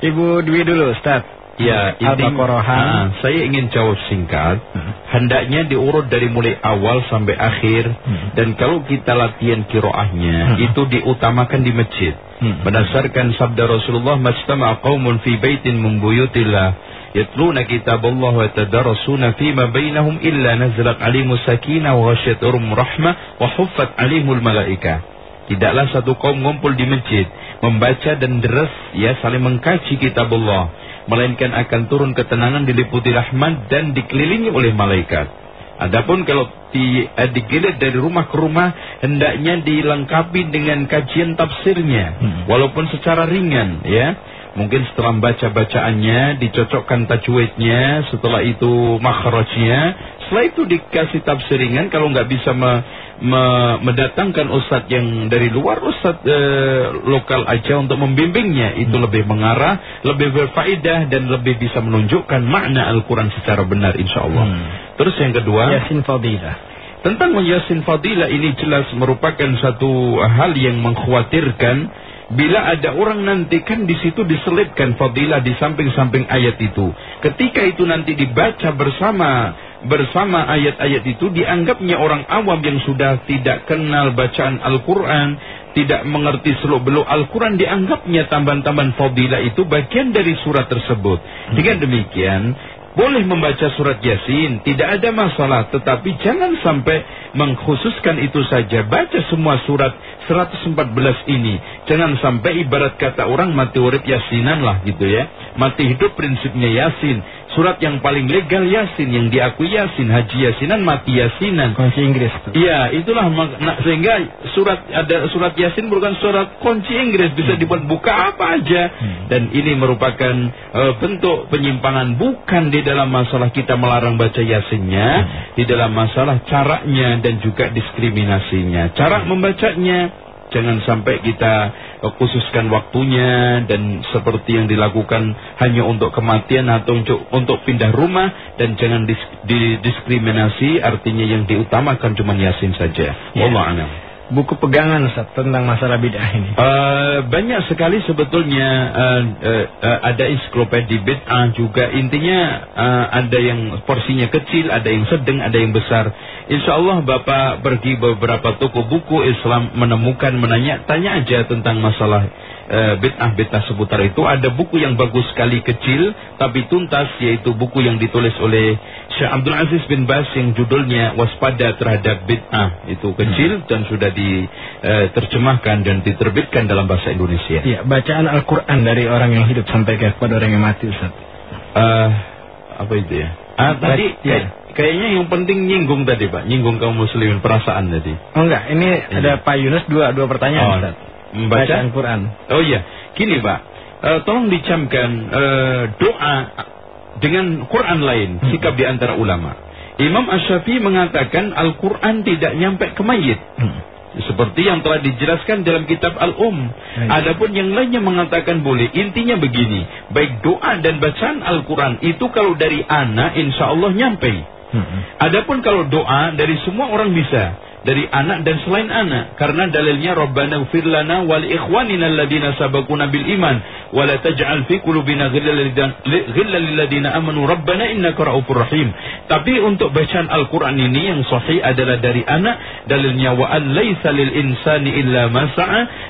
Ibu Dwi dulu, Ustaz. Ya, Al-Baqarah. Uh, saya ingin jawab singkat. Hmm. Hendaknya diurut dari mulai awal sampai akhir. Hmm. Dan kalau kita latihan kiroahnya, hmm. itu diutamakan di masjid. Hmm. Berdasarkan sabda Rasulullah, Majtama qawmun fi baitin membuyutillah. Yatluna kitab Allah wa tadarasuna fima bainahum illa nazalat alimu sakinah wa ghasyaturum rahmah wa huffat alimul malaikah. Tidaklah satu kaum ngumpul di masjid, membaca dan deras ya saling mengkaji kitab Allah melainkan akan turun ketenangan diliputi rahmat dan dikelilingi oleh malaikat. Adapun kalau di, eh, digilir dari rumah ke rumah hendaknya dilengkapi dengan kajian tafsirnya hmm. walaupun secara ringan ya. Mungkin setelah baca bacaannya dicocokkan tajwidnya, setelah itu makhrajnya, setelah itu dikasih tafsir ringan kalau nggak bisa me, me, mendatangkan ustadz yang dari luar ustadz e, lokal aja untuk membimbingnya itu lebih mengarah, lebih berfaedah dan lebih bisa menunjukkan makna Al-Quran secara benar insya Allah. Hmm. Terus yang kedua Yasin Fadilah. Tentang Yasin Fadilah ini jelas merupakan satu hal yang mengkhawatirkan Bila ada orang nanti kan di situ diselipkan fadilah di samping-samping ayat itu. Ketika itu nanti dibaca bersama bersama ayat-ayat itu dianggapnya orang awam yang sudah tidak kenal bacaan Al-Quran, tidak mengerti seluk-beluk Al-Quran, dianggapnya tambahan-tambahan fadilah itu bagian dari surat tersebut. Dengan demikian, boleh membaca surat Yasin, tidak ada masalah, tetapi jangan sampai mengkhususkan itu saja. Baca semua surat 114 ini. Jangan sampai ibarat kata orang mati urip Yasinan lah gitu ya. Mati hidup prinsipnya Yasin. Surat yang paling legal Yasin, yang diakui Yasin, Haji Yasinan, mati Yasinan. Kunci Inggris. Iya, itulah makna sehingga surat ada surat Yasin bukan surat kunci Inggris bisa hmm. dibuat buka apa aja hmm. dan ini merupakan uh, bentuk penyimpangan bukan di dalam masalah kita melarang baca Yasinnya, hmm. di dalam masalah caranya dan juga diskriminasinya. Cara hmm. membacanya jangan sampai kita khususkan waktunya dan seperti yang dilakukan hanya untuk kematian atau untuk, untuk pindah rumah dan jangan dis, didiskriminasi artinya yang diutamakan cuma yasin saja. Ya. Allah buku pegangan Ustaz, tentang masalah bid'ah ini? Uh, banyak sekali sebetulnya uh, uh, uh, ada ensiklopedia bid'ah juga intinya uh, ada yang porsinya kecil, ada yang sedang, ada yang besar. Insya Allah Bapak pergi beberapa toko buku Islam menemukan menanya tanya aja tentang masalah uh, bid'ah-bid'ah seputar itu. Ada buku yang bagus sekali kecil tapi tuntas yaitu buku yang ditulis oleh Syekh Abdul Aziz bin Bas yang judulnya Waspada terhadap bid'ah itu kecil hmm. dan sudah diterjemahkan eh, dan diterbitkan dalam bahasa Indonesia. Iya, bacaan Al-Qur'an dari orang yang hidup sampai kepada orang yang mati Ustaz. Uh, apa itu ya? Ah, tadi ya. Kayaknya yang penting nyinggung tadi Pak, nyinggung kaum muslimin perasaan tadi. Oh enggak, ini ya. ada Pak Yunus dua dua pertanyaan oh, Ustaz. Membaca Al-Qur'an. Oh iya, gini Pak. Uh, tolong dicamkan uh, doa dengan Quran lain, hmm. sikap di antara ulama. Imam Ash-Syafi'i mengatakan Al-Quran tidak nyampe ke mayit. Hmm. Seperti yang telah dijelaskan dalam kitab Al-Um. Adapun yang lainnya mengatakan boleh. Intinya begini. Baik doa dan bacaan Al-Quran itu kalau dari anak insya Allah nyampe. Hmm. Adapun kalau doa dari semua orang bisa. Dari anak dan selain anak. Karena dalilnya Rabbana ighfir lana wal ikhwanina alladziina sabaquna bil iman. Wa la taj'al fi qulubina ghillan lil ladzina amanu. Rabbana innaka ra'ufur rahim. Tapi untuk bacaan Al-Qur'an ini yang sahih adalah dari anak. Dalilnya wa laisa lil insani illa ma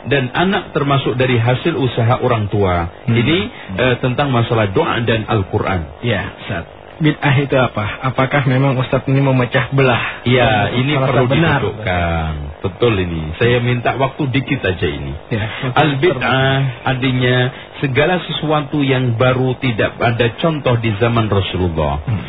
dan anak termasuk dari hasil usaha orang tua. Hmm. ini uh, tentang masalah doa dan Al-Qur'an. Ya Ustaz bid'ah itu apa? Apakah memang Ustadz ini memecah belah? Ya, ini perlu didudukkan. Betul ini. Saya minta waktu dikit aja ini. Ya, Al bid'ah artinya segala sesuatu yang baru tidak ada contoh di zaman Rasulullah. Hmm.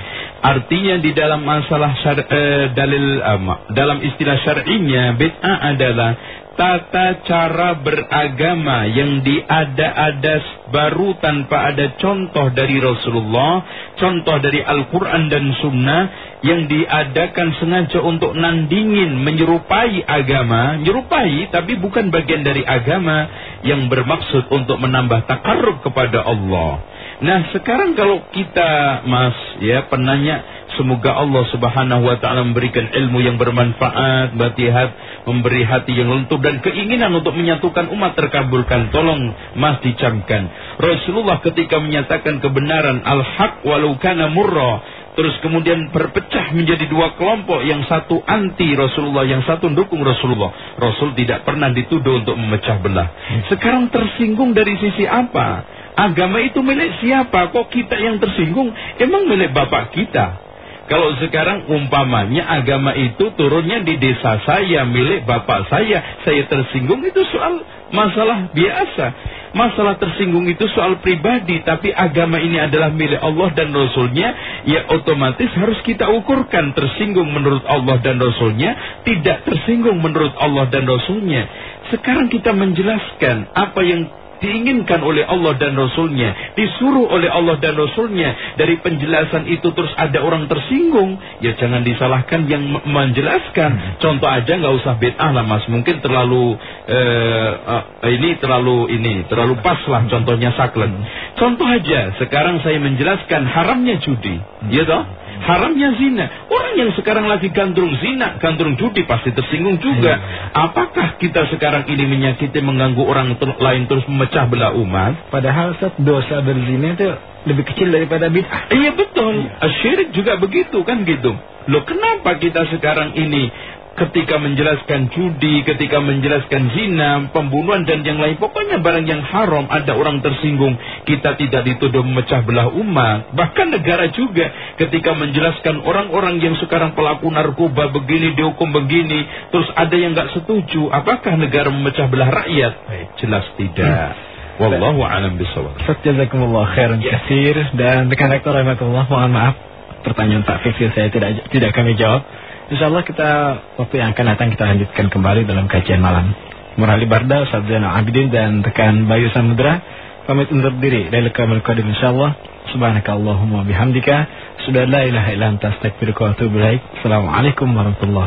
Artinya di dalam masalah syar, eh, dalil um, dalam istilah syar'inya bid'ah adalah tata cara beragama yang diada-ada baru tanpa ada contoh dari Rasulullah, contoh dari Al-Quran dan Sunnah yang diadakan sengaja untuk nandingin, menyerupai agama, menyerupai tapi bukan bagian dari agama yang bermaksud untuk menambah takarrub kepada Allah. Nah sekarang kalau kita mas ya penanya Semoga Allah subhanahu wa ta'ala memberikan ilmu yang bermanfaat, batihat, memberi hati yang lentur dan keinginan untuk menyatukan umat terkabulkan. Tolong mas dicamkan. Rasulullah ketika menyatakan kebenaran al-haq walau kana murra. Terus kemudian berpecah menjadi dua kelompok. Yang satu anti Rasulullah, yang satu dukung Rasulullah. Rasul tidak pernah dituduh untuk memecah belah. Sekarang tersinggung dari sisi apa? Agama itu milik siapa? Kok kita yang tersinggung? Emang milik bapak kita? Kalau sekarang umpamanya agama itu turunnya di desa saya, milik bapak saya, saya tersinggung itu soal masalah biasa. Masalah tersinggung itu soal pribadi, tapi agama ini adalah milik Allah dan Rasulnya, ya otomatis harus kita ukurkan tersinggung menurut Allah dan Rasulnya, tidak tersinggung menurut Allah dan Rasulnya. Sekarang kita menjelaskan apa yang diinginkan oleh Allah dan Rasulnya, disuruh oleh Allah dan Rasulnya, dari penjelasan itu terus ada orang tersinggung, ya jangan disalahkan yang menjelaskan. Contoh aja nggak usah bid'ah lah mas, mungkin terlalu uh, uh, ini terlalu ini terlalu pas lah contohnya saklen. Contoh aja, sekarang saya menjelaskan haramnya judi, ya toh? Haramnya zina. Orang yang sekarang lagi gandrung zina, gandrung judi pasti tersinggung juga. Hmm. Apakah kita sekarang ini menyakiti, mengganggu orang ter lain terus memecah belah umat? Padahal set dosa berzina itu lebih kecil daripada bid'ah. Iya betul. Iya. Syirik juga begitu kan gitu. Loh kenapa kita sekarang ini ketika menjelaskan judi, ketika menjelaskan zina, pembunuhan dan yang lain. Pokoknya barang yang haram ada orang tersinggung. Kita tidak dituduh memecah belah umat. Bahkan negara juga ketika menjelaskan orang-orang yang sekarang pelaku narkoba begini dihukum begini. Terus ada yang nggak setuju. Apakah negara memecah belah rakyat? Jelas tidak. Wallahu a'lam bishawab. Jazakumullah khairan katsir dan rekan rektor rahmatullah mohon maaf pertanyaan Pak Fikri saya tidak tidak kami jawab. Insyaallah kita waktu yang akan datang kita lanjutkan kembali dalam kajian malam. Murali Barda, Zainal Abidin dan rekan Bayu Samudra pamit undur diri dari Kamal Qadim insyaallah. Subhanakallahumma bihamdika sudah la ilaha illa anta astaghfiruka wa atubu. Assalamualaikum warahmatullahi